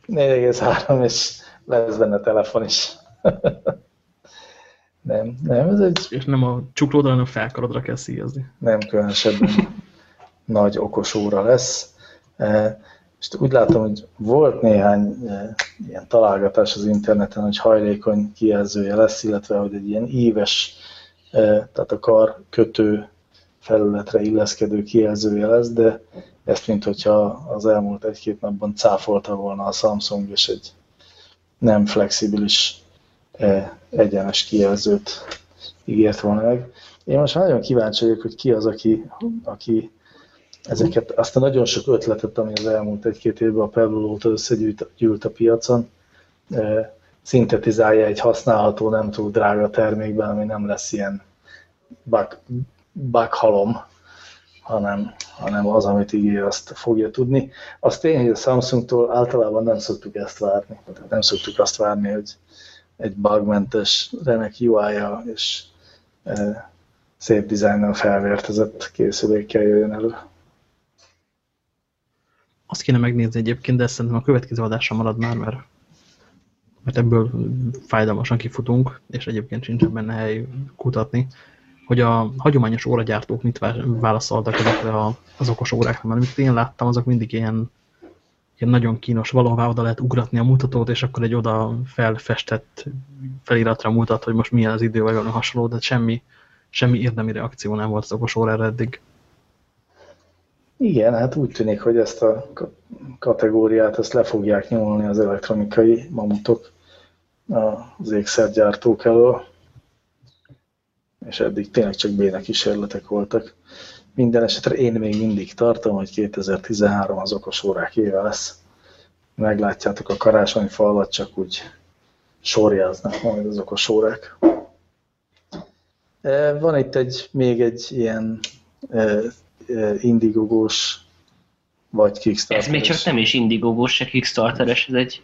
4,3, és lesz benne telefon is. nem, nem, ez egy... És nem a csuklódra, hanem a felkarodra kell szíjazni. Nem különösebben nagy okos óra lesz. E, és úgy látom, hogy volt néhány e, ilyen találgatás az interneten, hogy hajlékony kijelzője lesz, illetve hogy egy ilyen éves, e, tehát a kar kötő felületre illeszkedő kijelzője lesz, de ezt, mint hogyha az elmúlt egy-két napban cáfolta volna a Samsung, és egy nem flexibilis egyenes kijelzőt ígért volna meg. Én most nagyon kíváncsi vagyok, hogy ki az, aki, aki ezeket, azt a nagyon sok ötletet, ami az elmúlt egy-két évben a Pebble óta összegyűlt a piacon, szintetizálja egy használható, nem túl drága termékben, ami nem lesz ilyen bug, bug halom, hanem, hanem az, amit ígér, azt fogja tudni. Az tény, hogy a Samsungtól általában nem szoktuk ezt várni. Tehát nem szoktuk azt várni, hogy egy bugmentes, remek UI-ja és e, szép dizájnnal felvértezett készülékkel jöjjön elő. Azt kéne megnézni egyébként, de szerintem a következő adásra marad már, mert, mert ebből fájdalmasan kifutunk, és egyébként sincsen benne hely kutatni hogy a hagyományos óragyártók mit válaszoltak ezekre az okos órákra, mert amit én láttam, azok mindig ilyen, ilyen nagyon kínos, valahová oda lehet ugratni a mutatót, és akkor egy oda felfestett feliratra mutat, hogy most milyen az idő, vagy valami hasonló, de semmi, semmi érdemi reakció nem volt az okos órára eddig. Igen, hát úgy tűnik, hogy ezt a kategóriát ezt le fogják nyomulni az elektronikai mamutok az ékszergyártók elől és eddig tényleg csak béna kísérletek voltak. Minden esetre én még mindig tartom, hogy 2013 az okos órák éve lesz. Meglátjátok a karácsonyfa alatt, csak úgy sorjáznak majd az okos órák. E, van itt egy, még egy ilyen e, e, indigogós vagy Kickstarter. Ez még csak nem is indigogós, se Kickstarteres, ez egy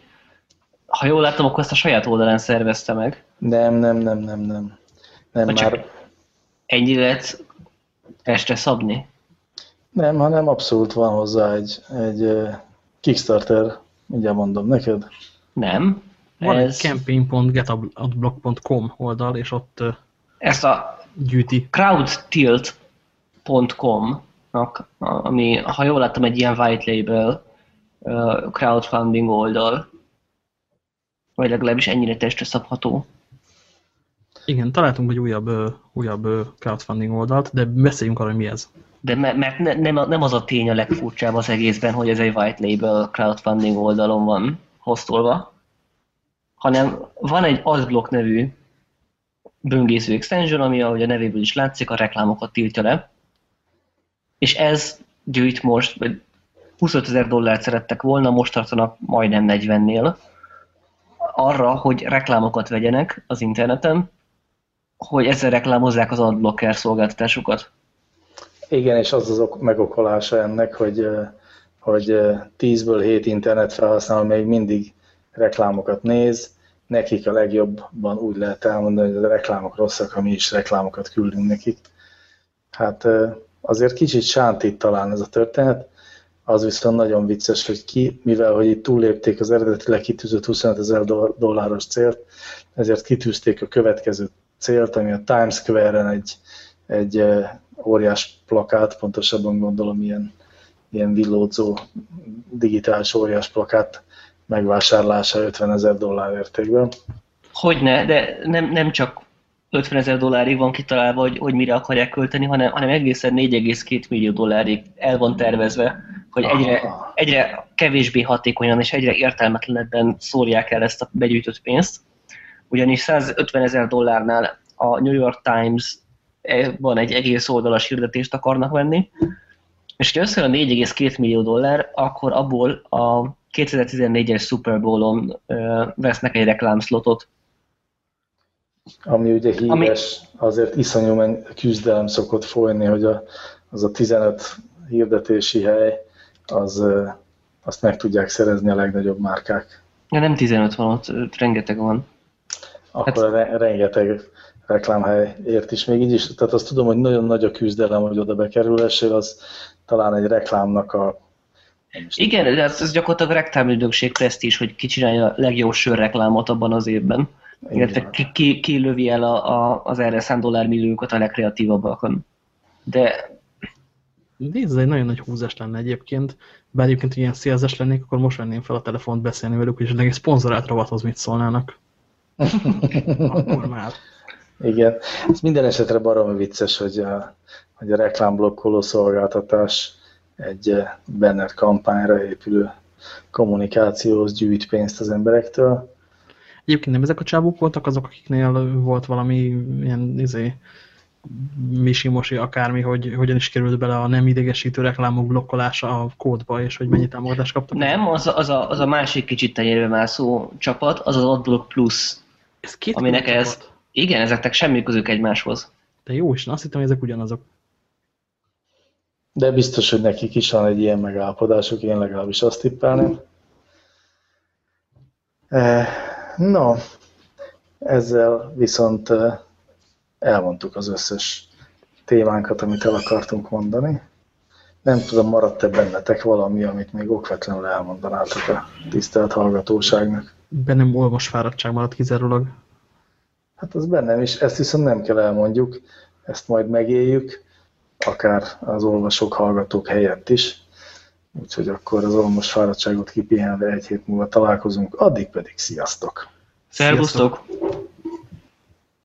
ha jól látom, akkor ezt a saját oldalán szervezte meg. Nem, nem, nem, nem, nem. Nem, Vagy már... Ennyire lehet este szabni? Nem, hanem abszolút van hozzá egy, egy Kickstarter, mindjárt mondom neked. Nem. Van ez... egy campaign.getadblock.com oldal, és ott ezt a gyűjti. crowdtilt.com ami, ha jól láttam, egy ilyen white label crowdfunding oldal, vagy legalábbis ennyire testre szabható. Igen, találtunk egy újabb, újabb crowdfunding oldalt, de beszéljünk arra, hogy mi ez. De mert ne, nem, nem az a tény a legfurcsább az egészben, hogy ez egy white label crowdfunding oldalon van hoztolva, hanem van egy adblock nevű böngésző extension, ami ahogy a nevéből is látszik, a reklámokat tiltja le. És ez gyűjt most, 25 ezer dollárt szerettek volna, most tartanak majdnem 40-nél, arra, hogy reklámokat vegyenek az interneten, hogy ezzel reklámozzák az adblocker szolgáltatásukat. Igen, és az az megokolása ennek, hogy, hogy 10-ből 7 internet felhasználó még mindig reklámokat néz, nekik a legjobban úgy lehet elmondani, hogy a reklámok rosszak, ha mi is reklámokat küldünk nekik. Hát azért kicsit sántít talán ez a történet, az viszont nagyon vicces, hogy ki, mivel hogy itt túllépték az eredetileg kitűzött 25 ezer dolláros célt, ezért kitűzték a következő célt, ami a Times Square-en egy, egy óriás plakát, pontosabban gondolom ilyen, ilyen villódzó digitális óriás plakát megvásárlása 50 ezer dollár értékben. Hogyne, de nem, nem csak 50 ezer dollárig van kitalálva, hogy, hogy mire akarják költeni, hanem, hanem egészen 4,2 millió dollárig el van tervezve, hogy egyre, egyre kevésbé hatékonyan és egyre értelmetlenebben szórják el ezt a begyűjtött pénzt ugyanis 150 ezer dollárnál a New York Times van egy egész oldalas hirdetést akarnak venni, és ha összejön a 4,2 millió dollár, akkor abból a 2014-es Super Bowl-on vesznek egy reklámszlotot. Ami ugye híres, Ami... azért iszonyú küzdelem szokott folyni, hogy a, az a 15 hirdetési hely, az, azt meg tudják szerezni a legnagyobb márkák. Ja, nem 15 van ott, rengeteg van akkor hát, rengeteg reklámhely ért is még így is. Tehát azt tudom, hogy nagyon nagy a küzdelem, hogy oda bekerülhessél, az talán egy reklámnak a Igen, de ez, ez gyakorlatilag reklámügynökség presztízs, hogy ki csinálja a legjobb sörreklámot abban az évben. Illetve ki, ki, ki lövi el a, a, az erre szánt dollármilliókat a legkreatívabbakon. De Nézd, ez egy nagyon nagy húzás lenne egyébként. Bár egyébként ilyen szélzes lennék, akkor most venném fel a telefont beszélni velük, és egy szponzorált rovathoz mit szólnának. Akkor már. Igen. Ez minden esetre baromi vicces, hogy a, hogy a reklámblokkoló szolgáltatás egy eh, banner kampányra épülő kommunikációhoz gyűjt pénzt az emberektől. Egyébként nem ezek a csábuk voltak azok, akiknél volt valami ilyen izé, misi-mosi akármi, hogy hogyan is került bele a nem idegesítő reklámok blokkolása a kódba, és hogy mennyi támogatást kaptak. nem, az, a- az, a, az a másik kicsit tenyérbe mászó csapat, az az Adblock Plus. Ez két Aminek ez-. Igen, ezeknek semmi közük egymáshoz. De jó is, azt hittem, hogy ezek ugyanazok. De biztos, hogy nekik is van egy ilyen megállapodásuk, én legalábbis azt tippelném. Eh, No, ezzel viszont eh, elmondtuk az összes témánkat, amit el akartunk mondani. Nem tudom, maradt-e bennetek valami, amit még okvetlenül elmondanátok a tisztelt hallgatóságnak? Bennem olvas fáradtság maradt kizárólag. Hát az bennem is, ezt viszont nem kell elmondjuk, ezt majd megéljük, akár az olvasók, hallgatók helyett is. Úgyhogy akkor az olmos fáradtságot kipihenve egy hét múlva találkozunk, addig pedig sziasztok! Szervusztok! Sziasztok.